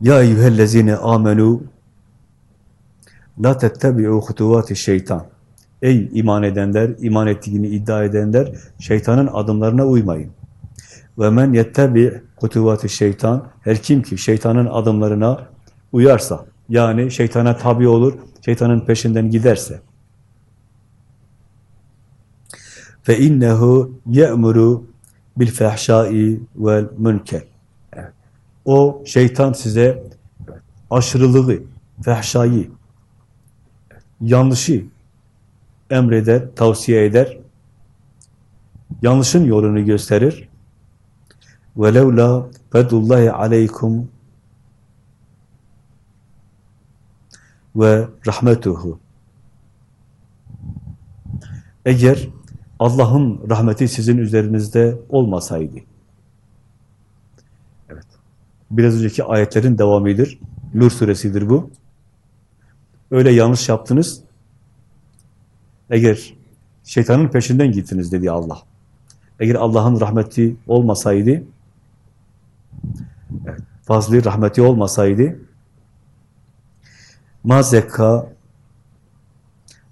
Ya eyyühellezine amenu la tettebi'u hutuvati şeytan. Ey iman edenler, iman ettiğini iddia edenler, şeytanın adımlarına uymayın. Ve men yettebi hutuvati şeytan, her kim ki şeytanın adımlarına uyarsa, yani şeytana tabi olur, şeytanın peşinden giderse, fe innehu ye'muru bil fahşai vel münker. O şeytan size aşırılığı, fehşayı, yanlışı emreder, tavsiye eder. Yanlışın yolunu gösterir. وَلَوْلَا فَدُّ aleykum ve rahmetuhu. Eğer Allah'ın rahmeti sizin üzerinizde olmasaydı. Evet. Biraz önceki ayetlerin devamıdır. Nur suresidir bu. Öyle yanlış yaptınız. Eğer şeytanın peşinden gittiniz dedi Allah. Eğer Allah'ın rahmeti olmasaydı, evet, fazlı rahmeti olmasaydı, ma zekka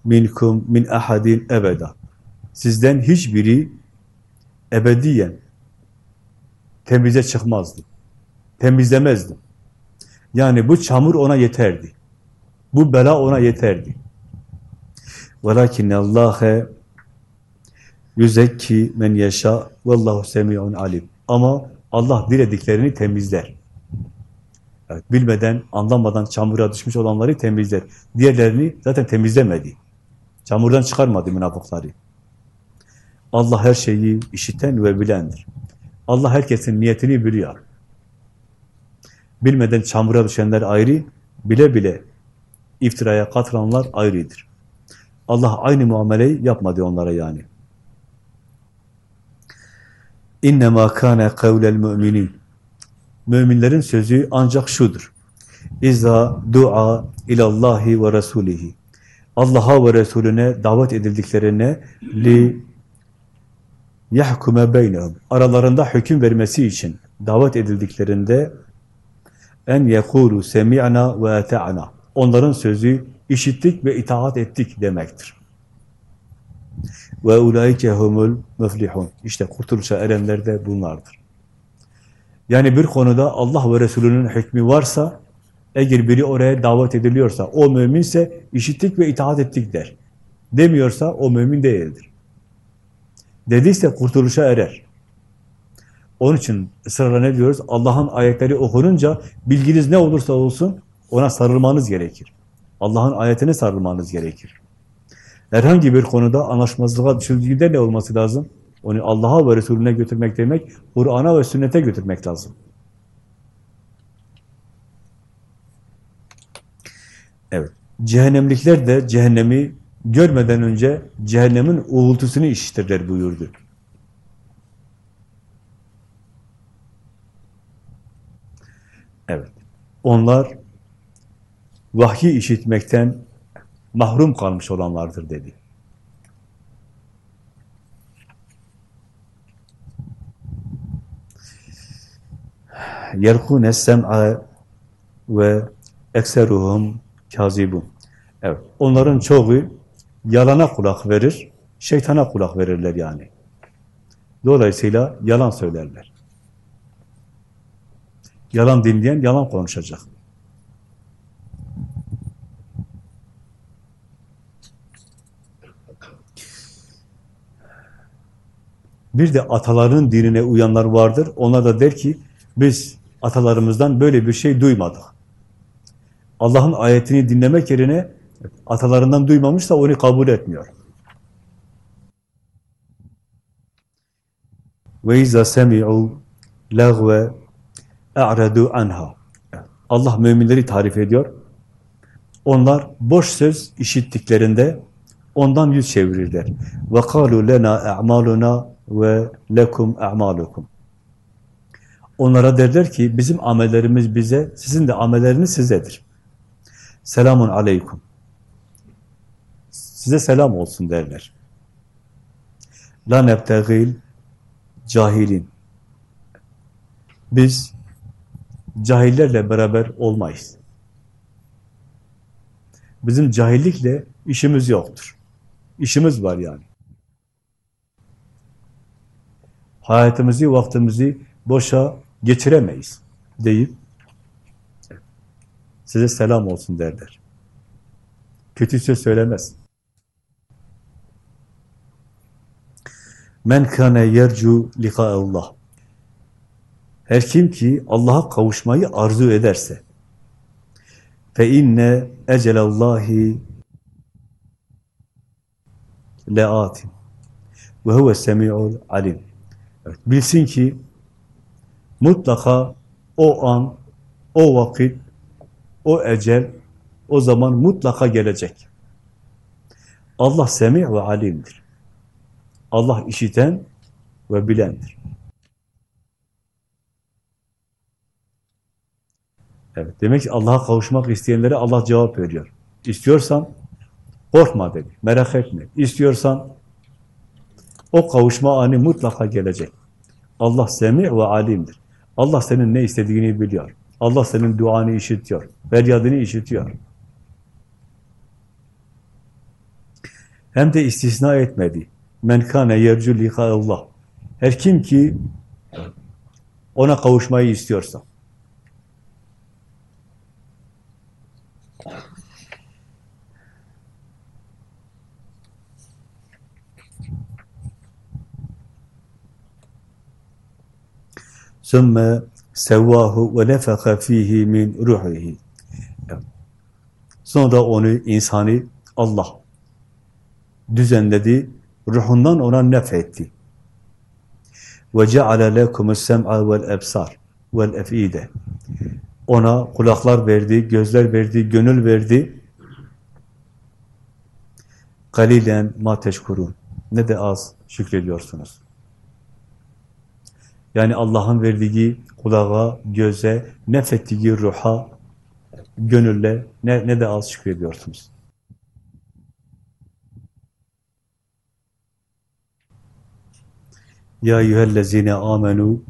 minkum min ahadin ebeda. Sizden hiçbiri ebediyen temize çıkmazdı. Temizlemezdi. Yani bu çamur ona yeterdi. Bu bela ona yeterdi. Velakin Allah'e yüzekki men yaşa vallahu semiun alim. Ama Allah dilediklerini temizler. Evet, bilmeden, anlamadan çamura düşmüş olanları temizler. Diğerlerini zaten temizlemedi. Çamurdan çıkarmadı münafıkları. Allah her şeyi işiten ve bilendir. Allah herkesin niyetini biliyor. Bilmeden çamura düşenler ayrı, bile bile iftiraya katılanlar ayrıdır. Allah aynı muameleyi yapmadı onlara yani. İnnemâ kâne kavlel müminin. Müminlerin sözü ancak şudur. İza dua ilallahi ve rasulihi. Allah'a ve Resulüne davet edildiklerine li yahkume beynehum. Aralarında hüküm vermesi için davet edildiklerinde en yekulu semi'na ve eta'na. Onların sözü işittik ve itaat ettik demektir. Ve ulaike humul müflihun. İşte kurtuluşa erenler de bunlardır. Yani bir konuda Allah ve Resulünün hükmü varsa, eğer biri oraya davet ediliyorsa, o müminse işittik ve itaat ettik der. Demiyorsa o mümin değildir. Dediyse kurtuluşa erer. Onun için ısrarla ne diyoruz? Allah'ın ayetleri okununca bilginiz ne olursa olsun ona sarılmanız gerekir. Allah'ın ayetine sarılmanız gerekir. Herhangi bir konuda anlaşmazlığa düşüldüğünde ne olması lazım? Onu Allah'a ve Resulüne götürmek demek, Kur'an'a ve sünnete götürmek lazım. Evet. Cehennemlikler de cehennemi görmeden önce cehennemin uğultusunu işitirler buyurdu. Evet. Onlar vahyi işitmekten mahrum kalmış olanlardır dedi. yerhune sem'a ve ekseruhum kazibun. Evet, onların çoğu yalana kulak verir, şeytana kulak verirler yani. Dolayısıyla yalan söylerler. Yalan dinleyen yalan konuşacak. Bir de ataların dinine uyanlar vardır. Onlar da der ki, biz atalarımızdan böyle bir şey duymadık. Allah'ın ayetini dinlemek yerine atalarından duymamışsa onu kabul etmiyor. Ve izâ semi'û lagve e'redû anha. Allah müminleri tarif ediyor. Onlar boş söz işittiklerinde ondan yüz çevirirler. Ve kâlu lena a'maluna ve lekum a'malukum. Onlara derler ki bizim amellerimiz bize, sizin de amelleriniz sizedir. Selamun aleyküm. Size selam olsun derler. La nebtegil cahilin. Biz cahillerle beraber olmayız. Bizim cahillikle işimiz yoktur. İşimiz var yani. Hayatımızı, vaktimizi boşa geçiremeyiz deyip size selam olsun derler. Kötü söz söylemez. Men kâne yercu Allah. Her kim ki Allah'a kavuşmayı arzu ederse fe inne ecelallahi leatin ve huve semi'ul alim. Evet, bilsin ki mutlaka o an, o vakit, o ecel, o zaman mutlaka gelecek. Allah semi ve alimdir. Allah işiten ve bilendir. Evet, demek ki Allah'a kavuşmak isteyenlere Allah cevap veriyor. İstiyorsan korkma dedi, merak etme. İstiyorsan o kavuşma anı mutlaka gelecek. Allah semi ve alimdir. Allah senin ne istediğini biliyor. Allah senin duanı işitiyor. Feryadını işitiyor. Hem de istisna etmedi. Men kâne yercu Allah. Her kim ki ona kavuşmayı istiyorsa. ثُمَّ sevvahu ve nefeka fihi min ruhihi. Sonra onu insanı Allah düzenledi, ruhundan ona nefetti. Sem'a vel ebsar vel efide. Ona kulaklar verdi, gözler verdi, gönül verdi. Kalilen ma teşkurun. Ne de az şükrediyorsunuz. Yani Allah'ın verdiği kulağa, göze, nefettiği ruha, gönülle ne, ne de az şükrediyorsunuz. Ya eyyühellezine amenu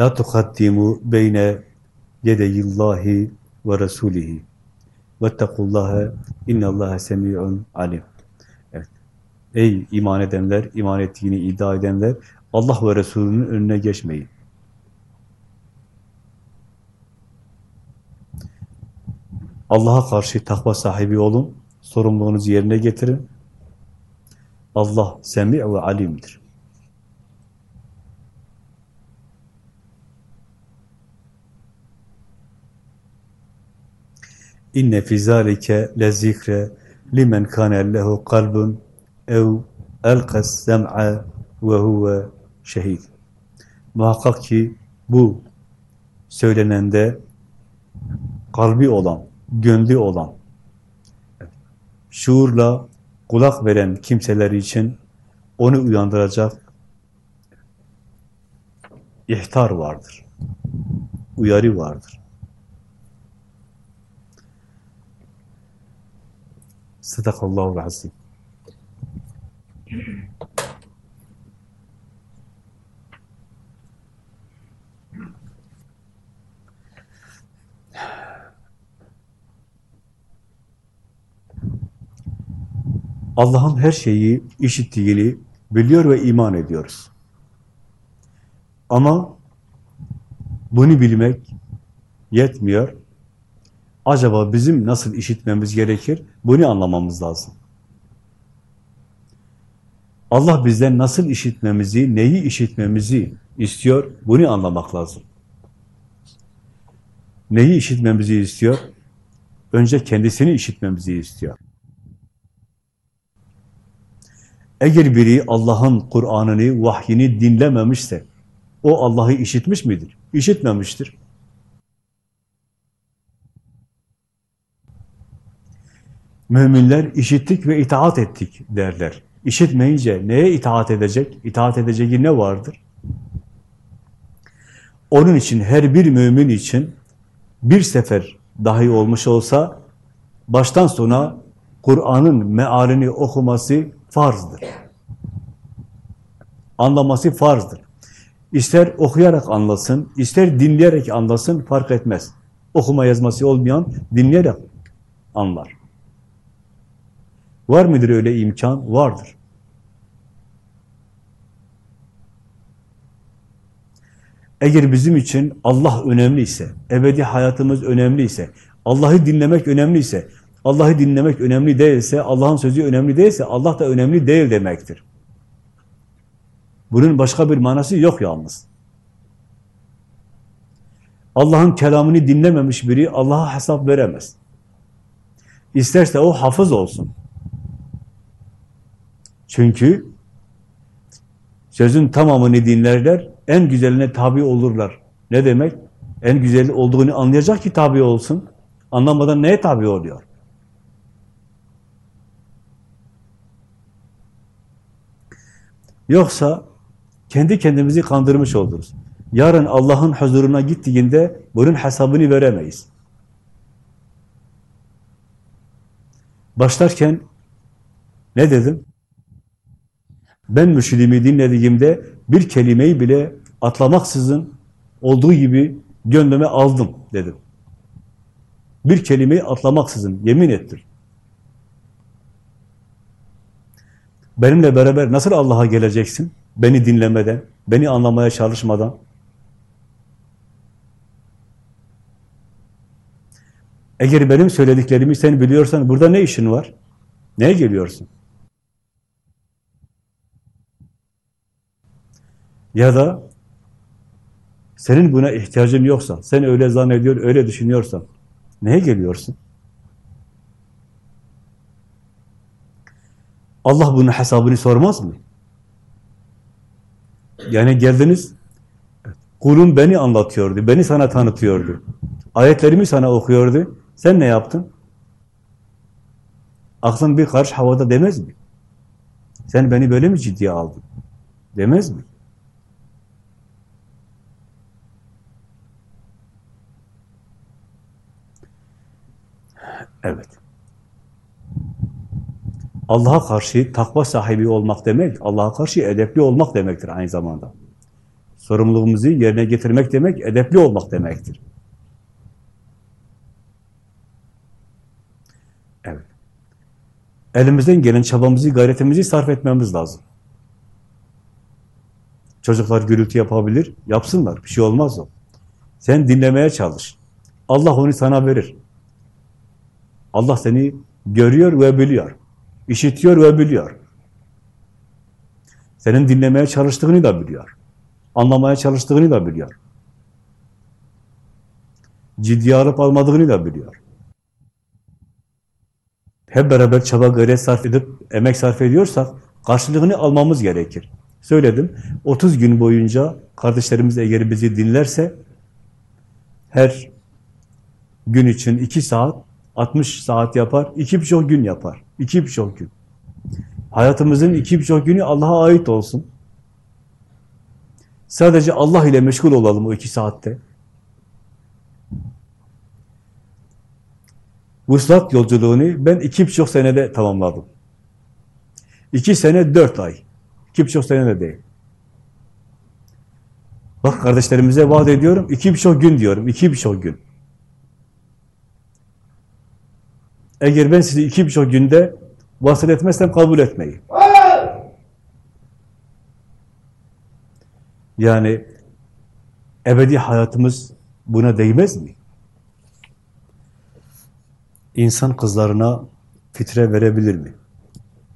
la tukaddimu beyne yedeyillahi ve rasulihi vettekullaha innallaha semi'un alim. Evet. Ey iman edenler, iman ettiğini iddia edenler, Allah ve Resulünün önüne geçmeyin. Allah'a karşı takva sahibi olun, sorumluluğunuzu yerine getirin. Allah semi ve alimdir. İnne fi zalike lezikre limen kana lehu kalbun ev elqas sem'a ve huve şehid. Muhakkak ki bu söylenende kalbi olan, gönlü olan, şuurla kulak veren kimseler için onu uyandıracak ihtar vardır. Uyarı vardır. Sadakallahu azim. Allah'ın her şeyi işittiğini biliyor ve iman ediyoruz. Ama bunu bilmek yetmiyor. Acaba bizim nasıl işitmemiz gerekir? Bunu anlamamız lazım. Allah bizden nasıl işitmemizi, neyi işitmemizi istiyor? Bunu anlamak lazım. Neyi işitmemizi istiyor? Önce kendisini işitmemizi istiyor. Eğer biri Allah'ın Kur'an'ını, vahyini dinlememişse, o Allah'ı işitmiş midir? İşitmemiştir. Müminler işittik ve itaat ettik derler. İşitmeyince neye itaat edecek? İtaat edeceği ne vardır? Onun için her bir mümin için bir sefer dahi olmuş olsa baştan sona Kur'an'ın mealini okuması farzdır. Anlaması farzdır. İster okuyarak anlasın, ister dinleyerek anlasın fark etmez. Okuma yazması olmayan dinleyerek anlar. Var mıdır öyle imkan? Vardır. Eğer bizim için Allah önemliyse, ebedi hayatımız önemliyse, Allah'ı dinlemek önemliyse, Allah'ı dinlemek önemli değilse, Allah'ın sözü önemli değilse, Allah da önemli değil demektir. Bunun başka bir manası yok yalnız. Allah'ın kelamını dinlememiş biri Allah'a hesap veremez. İsterse o hafız olsun. Çünkü sözün tamamını dinlerler, en güzeline tabi olurlar. Ne demek? En güzeli olduğunu anlayacak ki tabi olsun. Anlamadan neye tabi oluyor? Yoksa kendi kendimizi kandırmış oluruz. Yarın Allah'ın huzuruna gittiğinde bunun hesabını veremeyiz. Başlarken ne dedim? Ben müşrimi dinlediğimde bir kelimeyi bile atlamaksızın olduğu gibi gönlüme aldım dedim. Bir kelimeyi atlamaksızın yemin ettim. Benimle beraber nasıl Allah'a geleceksin? Beni dinlemeden, beni anlamaya çalışmadan. Eğer benim söylediklerimi sen biliyorsan burada ne işin var? Neye geliyorsun? Ya da senin buna ihtiyacın yoksa, sen öyle zannediyor, öyle düşünüyorsan neye geliyorsun? Allah bunun hesabını sormaz mı? Yani geldiniz, Kulum beni anlatıyordu, beni sana tanıtıyordu. Ayetlerimi sana okuyordu. Sen ne yaptın? Aklın bir karış havada demez mi? Sen beni böyle mi ciddiye aldın? Demez mi? Evet. Allah'a karşı takva sahibi olmak demek, Allah'a karşı edepli olmak demektir aynı zamanda. Sorumluluğumuzu yerine getirmek demek, edepli olmak demektir. Evet. Elimizden gelen çabamızı, gayretimizi sarf etmemiz lazım. Çocuklar gürültü yapabilir, yapsınlar. Bir şey olmaz o. Sen dinlemeye çalış. Allah onu sana verir. Allah seni görüyor ve biliyor. İşitiyor ve biliyor. Senin dinlemeye çalıştığını da biliyor. Anlamaya çalıştığını da biliyor. Ciddiye alıp almadığını da biliyor. Hep beraber çaba gayret sarf edip emek sarf ediyorsak karşılığını almamız gerekir. Söyledim, 30 gün boyunca kardeşlerimiz eğer bizi dinlerse her gün için 2 saat 60 saat yapar, iki birçok gün yapar. İki birçok gün. Hayatımızın iki birçok günü Allah'a ait olsun. Sadece Allah ile meşgul olalım o iki saatte. Vuslat yolculuğunu ben iki birçok senede tamamladım. İki sene dört ay. İki birçok sene de değil. Bak kardeşlerimize vaat ediyorum, iki birçok gün diyorum, iki birçok gün. Eğer ben sizi iki birçok günde vasıl etmezsem kabul etmeyin. Yani ebedi hayatımız buna değmez mi? İnsan kızlarına fitre verebilir mi?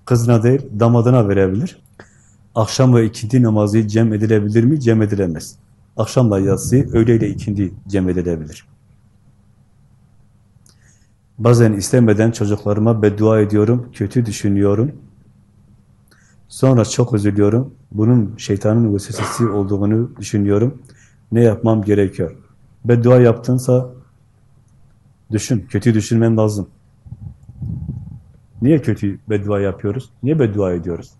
Kızına değil, damadına verebilir. Akşam ve ikindi namazı cem edilebilir mi? Cem edilemez. Akşamla yatsı, öğleyle ikindi cem edilebilir. Bazen istemeden çocuklarıma beddua ediyorum, kötü düşünüyorum. Sonra çok üzülüyorum. Bunun şeytanın vesvesesi olduğunu düşünüyorum. Ne yapmam gerekiyor? Beddua yaptınsa düşün, kötü düşünmen lazım. Niye kötü beddua yapıyoruz? Niye beddua ediyoruz?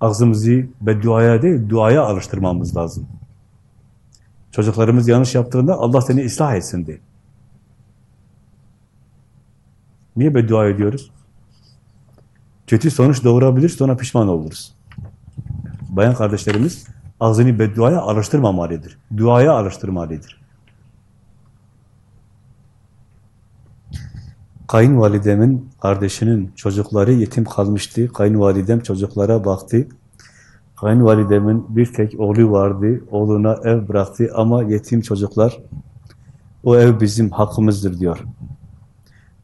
Ağzımızı bedduaya değil, duaya alıştırmamız lazım. Çocuklarımız yanlış yaptığında Allah seni ıslah etsin diye. Niye beddua ediyoruz? Kötü sonuç doğurabilir, sonra pişman oluruz. Bayan kardeşlerimiz ağzını bedduaya alıştırmamalıdır. Duaya alıştırmalıdır. Kayınvalidemin kardeşinin çocukları yetim kalmıştı. Kayınvalidem çocuklara baktı. Kayınvalidemin bir tek oğlu vardı. Oğluna ev bıraktı ama yetim çocuklar o ev bizim hakkımızdır diyor.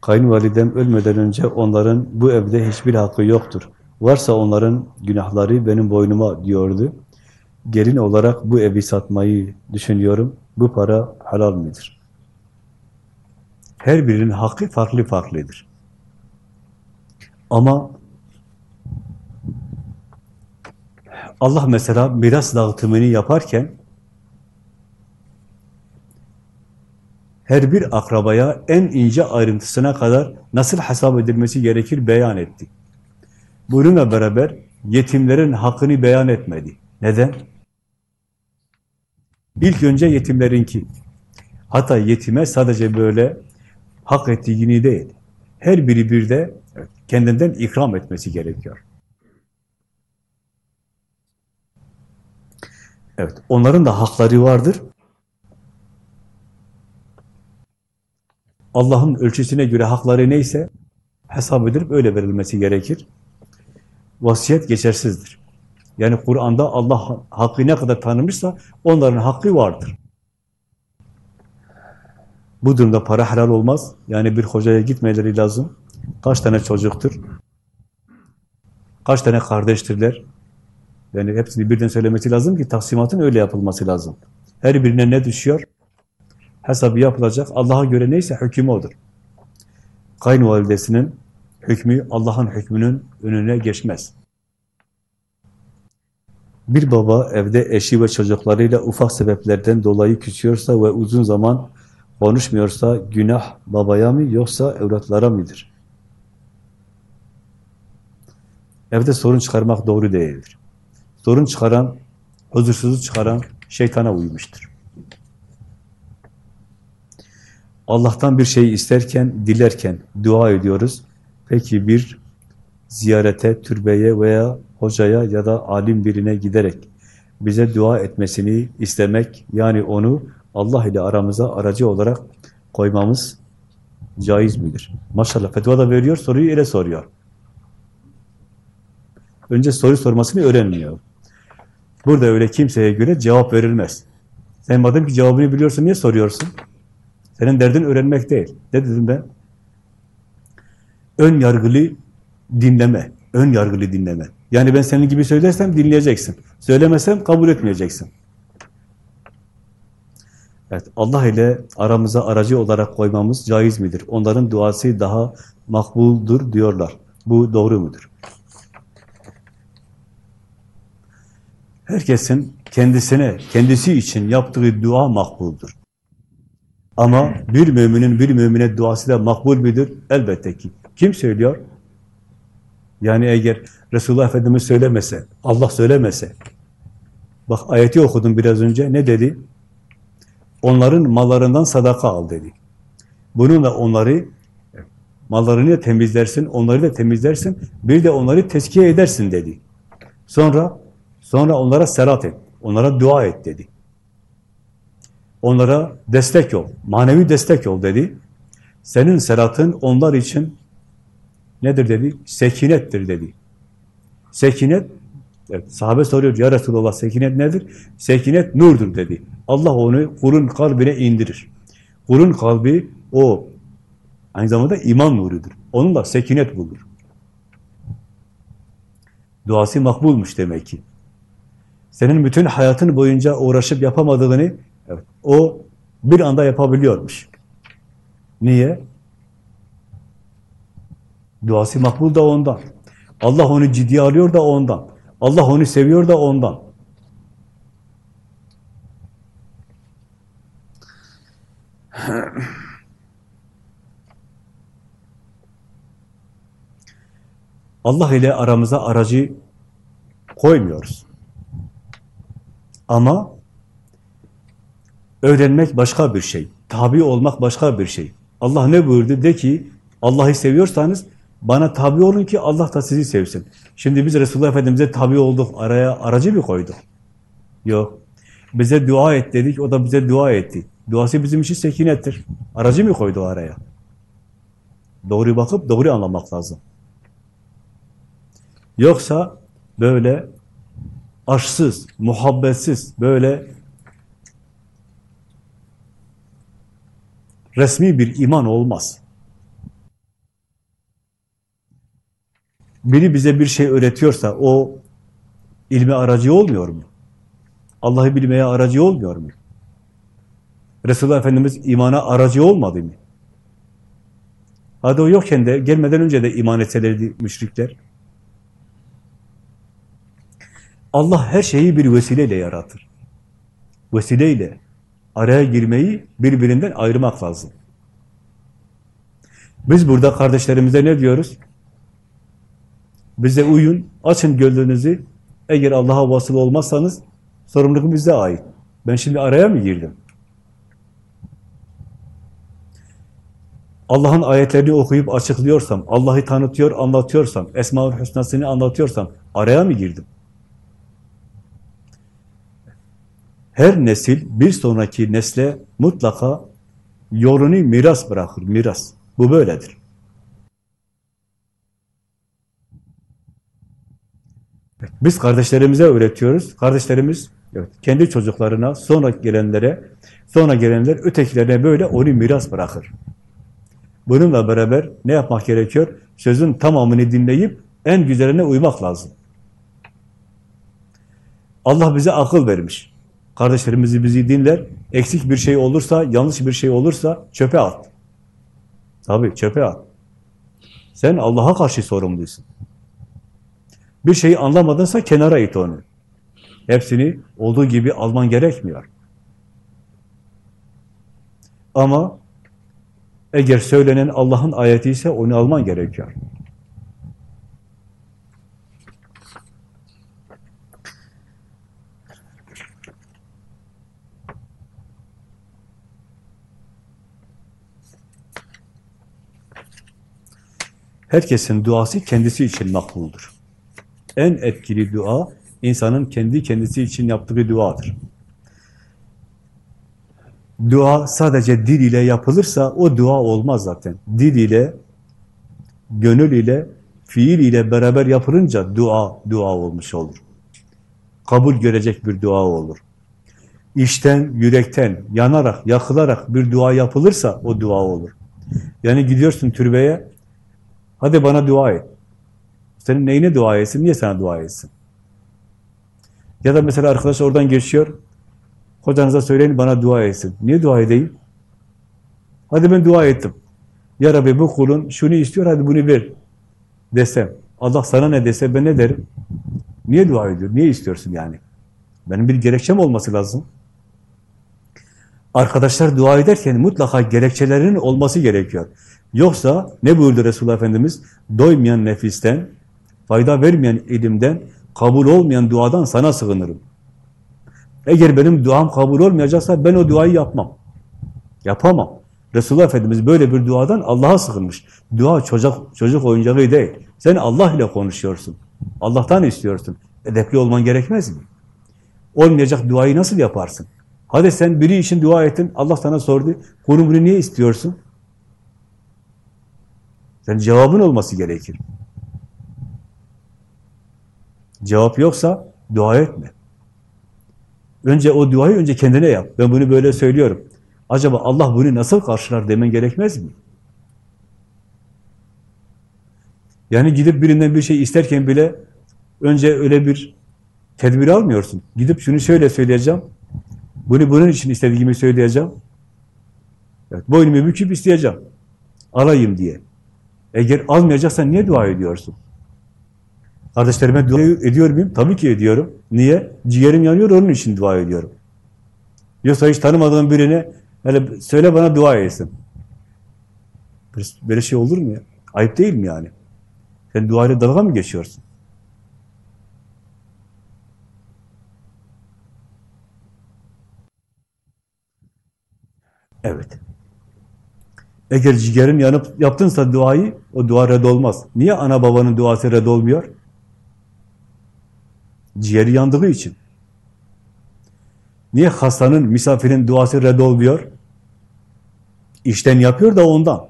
Kayınvalidem ölmeden önce onların bu evde hiçbir hakkı yoktur. Varsa onların günahları benim boynuma diyordu. Gelin olarak bu evi satmayı düşünüyorum. Bu para halal midir? Her birinin hakkı farklı farklıdır. Ama Allah mesela miras dağıtımını yaparken her bir akrabaya en ince ayrıntısına kadar nasıl hesap edilmesi gerekir beyan etti. Bununla beraber yetimlerin hakkını beyan etmedi. Neden? İlk önce yetimlerinki. Hatta yetime sadece böyle hak ettiğini değil, her biri bir de kendinden ikram etmesi gerekiyor. Evet, onların da hakları vardır. Allah'ın ölçüsüne göre hakları neyse hesap edilip öyle verilmesi gerekir. Vasiyet geçersizdir. Yani Kur'an'da Allah hakkı ne kadar tanımışsa onların hakkı vardır. Bu durumda para helal olmaz. Yani bir hocaya gitmeleri lazım. Kaç tane çocuktur? Kaç tane kardeştirler? Yani hepsini birden söylemesi lazım ki taksimatın öyle yapılması lazım. Her birine ne düşüyor? Hesabı yapılacak. Allah'a göre neyse hükmü odur. Kayınvalidesinin hükmü Allah'ın hükmünün önüne geçmez. Bir baba evde eşi ve çocuklarıyla ufak sebeplerden dolayı küsüyorsa ve uzun zaman konuşmuyorsa günah babaya mı yoksa evlatlara mıdır? Evde sorun çıkarmak doğru değildir. Sorun çıkaran, huzursuzluk çıkaran şeytana uymuştur. Allah'tan bir şey isterken, dilerken dua ediyoruz. Peki bir ziyarete, türbeye veya hocaya ya da alim birine giderek bize dua etmesini istemek, yani onu Allah ile aramıza aracı olarak koymamız caiz midir? Maşallah fetva da veriyor, soruyu öyle soruyor. Önce soru sormasını öğrenmiyor. Burada öyle kimseye göre cevap verilmez. Sen madem ki cevabını biliyorsun niye soruyorsun? Senin derdin öğrenmek değil. Ne dedim ben? Ön yargılı dinleme. Ön yargılı dinleme. Yani ben senin gibi söylersem dinleyeceksin. Söylemesem kabul etmeyeceksin. Evet, Allah ile aramıza aracı olarak koymamız caiz midir? Onların duası daha makbuldur diyorlar. Bu doğru mudur? Herkesin kendisine, kendisi için yaptığı dua makbuldur. Ama bir müminin bir mümine duası da makbul müdür? Elbette ki. Kim söylüyor? Yani eğer Resulullah Efendimiz söylemese, Allah söylemese, bak ayeti okudum biraz önce, ne dedi? Onların mallarından sadaka al dedi. Bununla onları, mallarını da temizlersin, onları da temizlersin, bir de onları tezkiye edersin dedi. Sonra, sonra onlara serat et, onlara dua et dedi. Onlara destek ol, manevi destek ol dedi. Senin seratın onlar için nedir dedi? Sekinettir dedi. Sekinet, evet, sahabe soruyor, ya Resulallah sekinet nedir? Sekinet nurdur dedi. Allah onu kulun kalbine indirir. Kulun kalbi o, aynı zamanda iman nurudur. Onunla sekinet bulur. Duası makbulmuş demek ki. Senin bütün hayatın boyunca uğraşıp yapamadığını Evet. O bir anda yapabiliyormuş. Niye? Duası makbul da ondan. Allah onu ciddiye alıyor da ondan. Allah onu seviyor da ondan. Allah ile aramıza aracı koymuyoruz. Ama Öğrenmek başka bir şey. Tabi olmak başka bir şey. Allah ne buyurdu? De ki Allah'ı seviyorsanız bana tabi olun ki Allah da sizi sevsin. Şimdi biz Resulullah Efendimiz'e tabi olduk. Araya aracı mı koyduk? Yok. Bize dua et dedik. O da bize dua etti. Duası bizim için sekinettir. Aracı mı koydu araya? Doğru bakıp doğru anlamak lazım. Yoksa böyle aşksız, muhabbetsiz, böyle resmi bir iman olmaz. Biri bize bir şey öğretiyorsa o ilmi aracı olmuyor mu? Allah'ı bilmeye aracı olmuyor mu? Resulullah Efendimiz imana aracı olmadı mı? Hadi o yokken de gelmeden önce de iman etselerdi müşrikler. Allah her şeyi bir vesileyle yaratır. Vesileyle araya girmeyi birbirinden ayırmak lazım. Biz burada kardeşlerimize ne diyoruz? Bize uyun, açın gönlünüzü. Eğer Allah'a vasıl olmazsanız sorumluluk bize ait. Ben şimdi araya mı girdim? Allah'ın ayetlerini okuyup açıklıyorsam, Allah'ı tanıtıyor, anlatıyorsam, Esma-ül Hüsna'sını anlatıyorsam araya mı girdim? Her nesil bir sonraki nesle mutlaka yolunu miras bırakır, miras. Bu böyledir. Biz kardeşlerimize öğretiyoruz. Kardeşlerimiz evet, kendi çocuklarına, sonra gelenlere, sonra gelenler ötekilerine böyle onu miras bırakır. Bununla beraber ne yapmak gerekiyor? Sözün tamamını dinleyip en güzeline uymak lazım. Allah bize akıl vermiş. Kardeşlerimizi bizi dinler. Eksik bir şey olursa, yanlış bir şey olursa çöpe at. Tabii çöpe at. Sen Allah'a karşı sorumlusun. Bir şeyi anlamadınsa kenara it onu. Hepsini olduğu gibi alman gerekmiyor. Ama eğer söylenen Allah'ın ayeti ise onu alman gerekiyor. Herkesin duası kendisi için makbuldur. En etkili dua, insanın kendi kendisi için yaptığı duadır. Dua sadece dil ile yapılırsa o dua olmaz zaten. Dil ile, gönül ile, fiil ile beraber yapılınca dua, dua olmuş olur. Kabul görecek bir dua olur. İşten, yürekten, yanarak, yakılarak bir dua yapılırsa o dua olur. Yani gidiyorsun türbeye, hadi bana dua et. Senin neyine dua etsin, niye sana dua etsin? Ya da mesela arkadaş oradan geçiyor, hocanıza söyleyin bana dua etsin. Niye dua edeyim? Hadi ben dua ettim. Ya Rabbi bu kulun şunu istiyor, hadi bunu ver desem. Allah sana ne dese ben ne derim? Niye dua ediyor? Niye istiyorsun yani? Benim bir gerekçem olması lazım. Arkadaşlar dua ederken mutlaka gerekçelerinin olması gerekiyor. Yoksa ne buyurdu Resulullah Efendimiz? Doymayan nefisten, fayda vermeyen ilimden, kabul olmayan duadan sana sığınırım. Eğer benim duam kabul olmayacaksa ben o duayı yapmam. Yapamam. Resulullah Efendimiz böyle bir duadan Allah'a sığınmış. Dua çocuk, çocuk oyuncağı değil. Sen Allah ile konuşuyorsun. Allah'tan istiyorsun. Edepli olman gerekmez mi? Olmayacak duayı nasıl yaparsın? Hadi sen biri için dua ettin, Allah sana sordu. Kulum bunu niye istiyorsun? Sen cevabın olması gerekir. Cevap yoksa dua etme. Önce o duayı önce kendine yap. Ben bunu böyle söylüyorum. Acaba Allah bunu nasıl karşılar demen gerekmez mi? Yani gidip birinden bir şey isterken bile önce öyle bir tedbir almıyorsun. Gidip şunu şöyle söyleyeceğim. Bunu bunun için istediğimi söyleyeceğim. Evet, boynumu büküp isteyeceğim. Alayım diye. Eğer almayacaksan niye dua ediyorsun? Kardeşlerime dua ediyor muyum? Tabii ki ediyorum. Niye? Ciğerim yanıyor, onun için dua ediyorum. Yoksa hiç tanımadığım birine hele söyle bana dua etsin. Böyle şey olur mu ya? Ayıp değil mi yani? Sen duayla dalga mı geçiyorsun? Evet. Eğer ciğerin yanıp yaptınsa duayı, o dua reddolmaz. Niye ana babanın duası reddolmuyor? Ciğeri yandığı için. Niye hastanın, misafirin duası reddolmuyor? İşten yapıyor da ondan.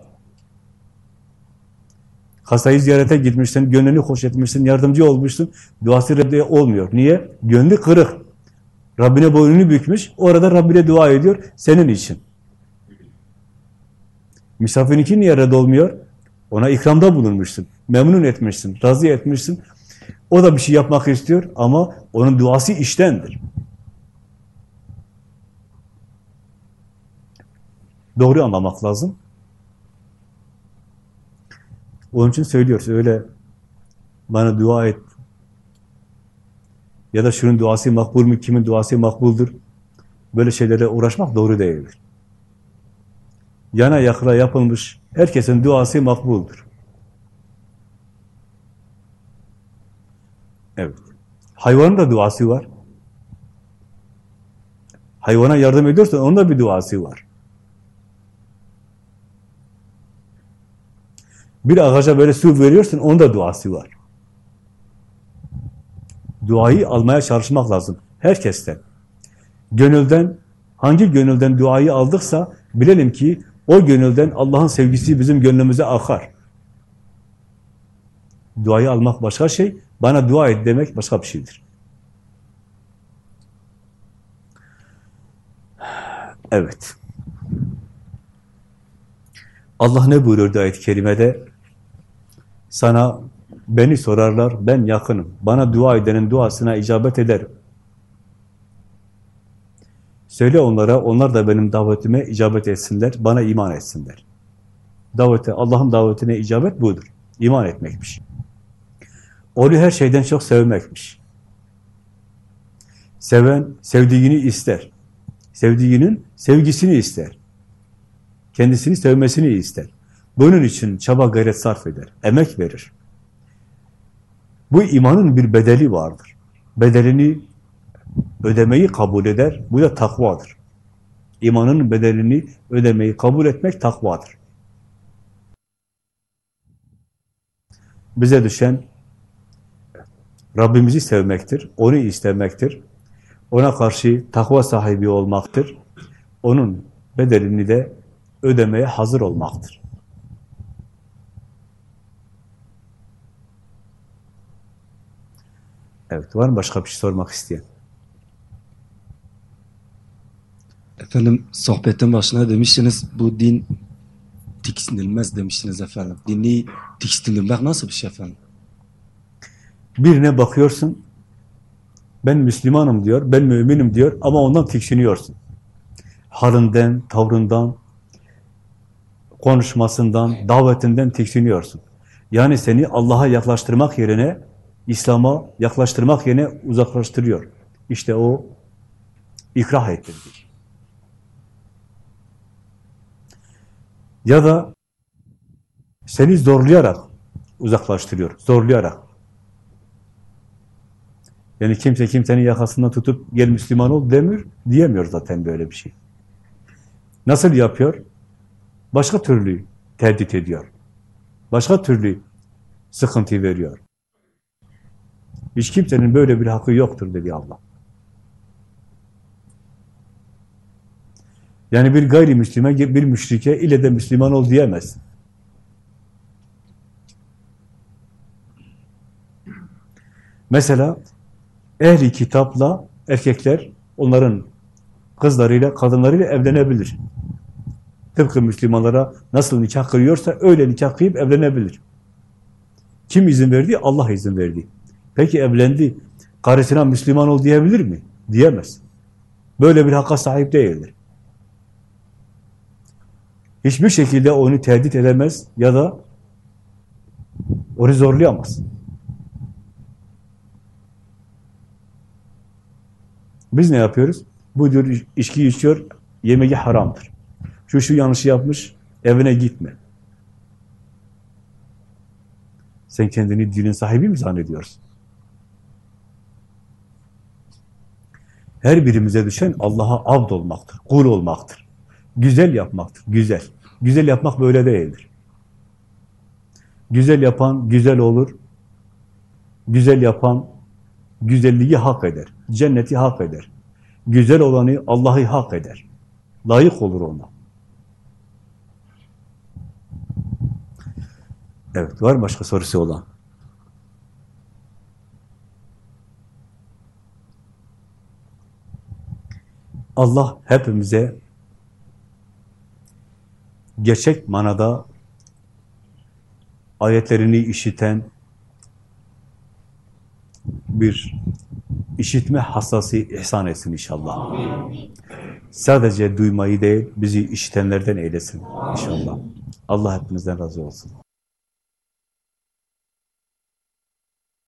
Hastayı ziyarete gitmişsin, gönlünü hoş etmişsin, yardımcı olmuşsun, duası reddi olmuyor. Niye? Gönlü kırık. Rabbine boynunu bükmüş, orada Rabbine dua ediyor, senin için. Misafirinki niye reddolmuyor? Ona ikramda bulunmuşsun, memnun etmişsin, razı etmişsin. O da bir şey yapmak istiyor ama onun duası iştendir. Doğru anlamak lazım. Onun için söylüyoruz öyle bana dua et ya da şunun duası makbul mu, kimin duası makbuldur böyle şeylere uğraşmak doğru değildir. Yana yakla yapılmış herkesin duası makbuldur. Evet. Hayvanın da duası var. Hayvana yardım ediyorsan onun da bir duası var. Bir ağaca böyle su veriyorsun, onun da duası var. Duayı almaya çalışmak lazım. Herkesten. Gönülden, hangi gönülden duayı aldıksa bilelim ki o gönülden Allah'ın sevgisi bizim gönlümüze akar. Duayı almak başka şey, bana dua et demek başka bir şeydir. Evet. Allah ne buyuruyor ayet-i kerimede? Sana beni sorarlar, ben yakınım. Bana dua edenin duasına icabet ederim. Söyle onlara, onlar da benim davetime icabet etsinler, bana iman etsinler. Davete, Allah'ın davetine icabet budur. İman etmekmiş. Onu her şeyden çok sevmekmiş. Seven sevdiğini ister. Sevdiğinin sevgisini ister. Kendisini sevmesini ister. Bunun için çaba gayret sarf eder. Emek verir. Bu imanın bir bedeli vardır. Bedelini ödemeyi kabul eder. Bu da takvadır. İmanın bedelini ödemeyi kabul etmek takvadır. Bize düşen Rabbimizi sevmektir, onu istemektir, ona karşı takva sahibi olmaktır, onun bedelini de ödemeye hazır olmaktır. Evet, var mı başka bir şey sormak isteyen? Efendim sohbetin başına demiştiniz bu din tiksinilmez demiştiniz efendim. Dini tiksinilmek nasıl bir şey efendim? Birine bakıyorsun, ben Müslümanım diyor, ben müminim diyor ama ondan tiksiniyorsun. Halinden, tavrından, konuşmasından, davetinden tiksiniyorsun. Yani seni Allah'a yaklaştırmak yerine, İslam'a yaklaştırmak yerine uzaklaştırıyor. İşte o ikrah ettirdi. Ya da seni zorlayarak uzaklaştırıyor, zorlayarak. Yani kimse kimsenin yakasından tutup gel Müslüman ol demiyor, diyemiyor zaten böyle bir şey. Nasıl yapıyor? Başka türlü tehdit ediyor. Başka türlü sıkıntı veriyor. Hiç kimsenin böyle bir hakkı yoktur dedi Allah. Yani bir gayrimüslime, bir müşrike ile de Müslüman ol diyemez. Mesela ehli kitapla erkekler onların kızlarıyla, kadınlarıyla evlenebilir. Tıpkı Müslümanlara nasıl nikah kıyıyorsa öyle nikah kıyıp evlenebilir. Kim izin verdi? Allah izin verdi. Peki evlendi, karısına Müslüman ol diyebilir mi? Diyemez. Böyle bir hakka sahip değildir. Hiçbir şekilde onu tehdit edemez ya da onu zorlayamaz. Biz ne yapıyoruz? Bu diyor içki içiyor, yemeği haramdır. Şu şu yanlışı yapmış, evine gitme. Sen kendini dinin sahibi mi zannediyorsun? Her birimize düşen Allah'a abd olmaktır, kul olmaktır. Güzel yapmaktır, güzel. Güzel yapmak böyle değildir. Güzel yapan güzel olur. Güzel yapan güzelliği hak eder. Cenneti hak eder. Güzel olanı Allah'ı hak eder. Layık olur ona. Evet, var mı başka sorusu olan? Allah hepimize gerçek manada ayetlerini işiten bir işitme hassası ihsan etsin inşallah. Sadece duymayı değil, bizi işitenlerden eylesin inşallah. Allah hepinizden razı olsun.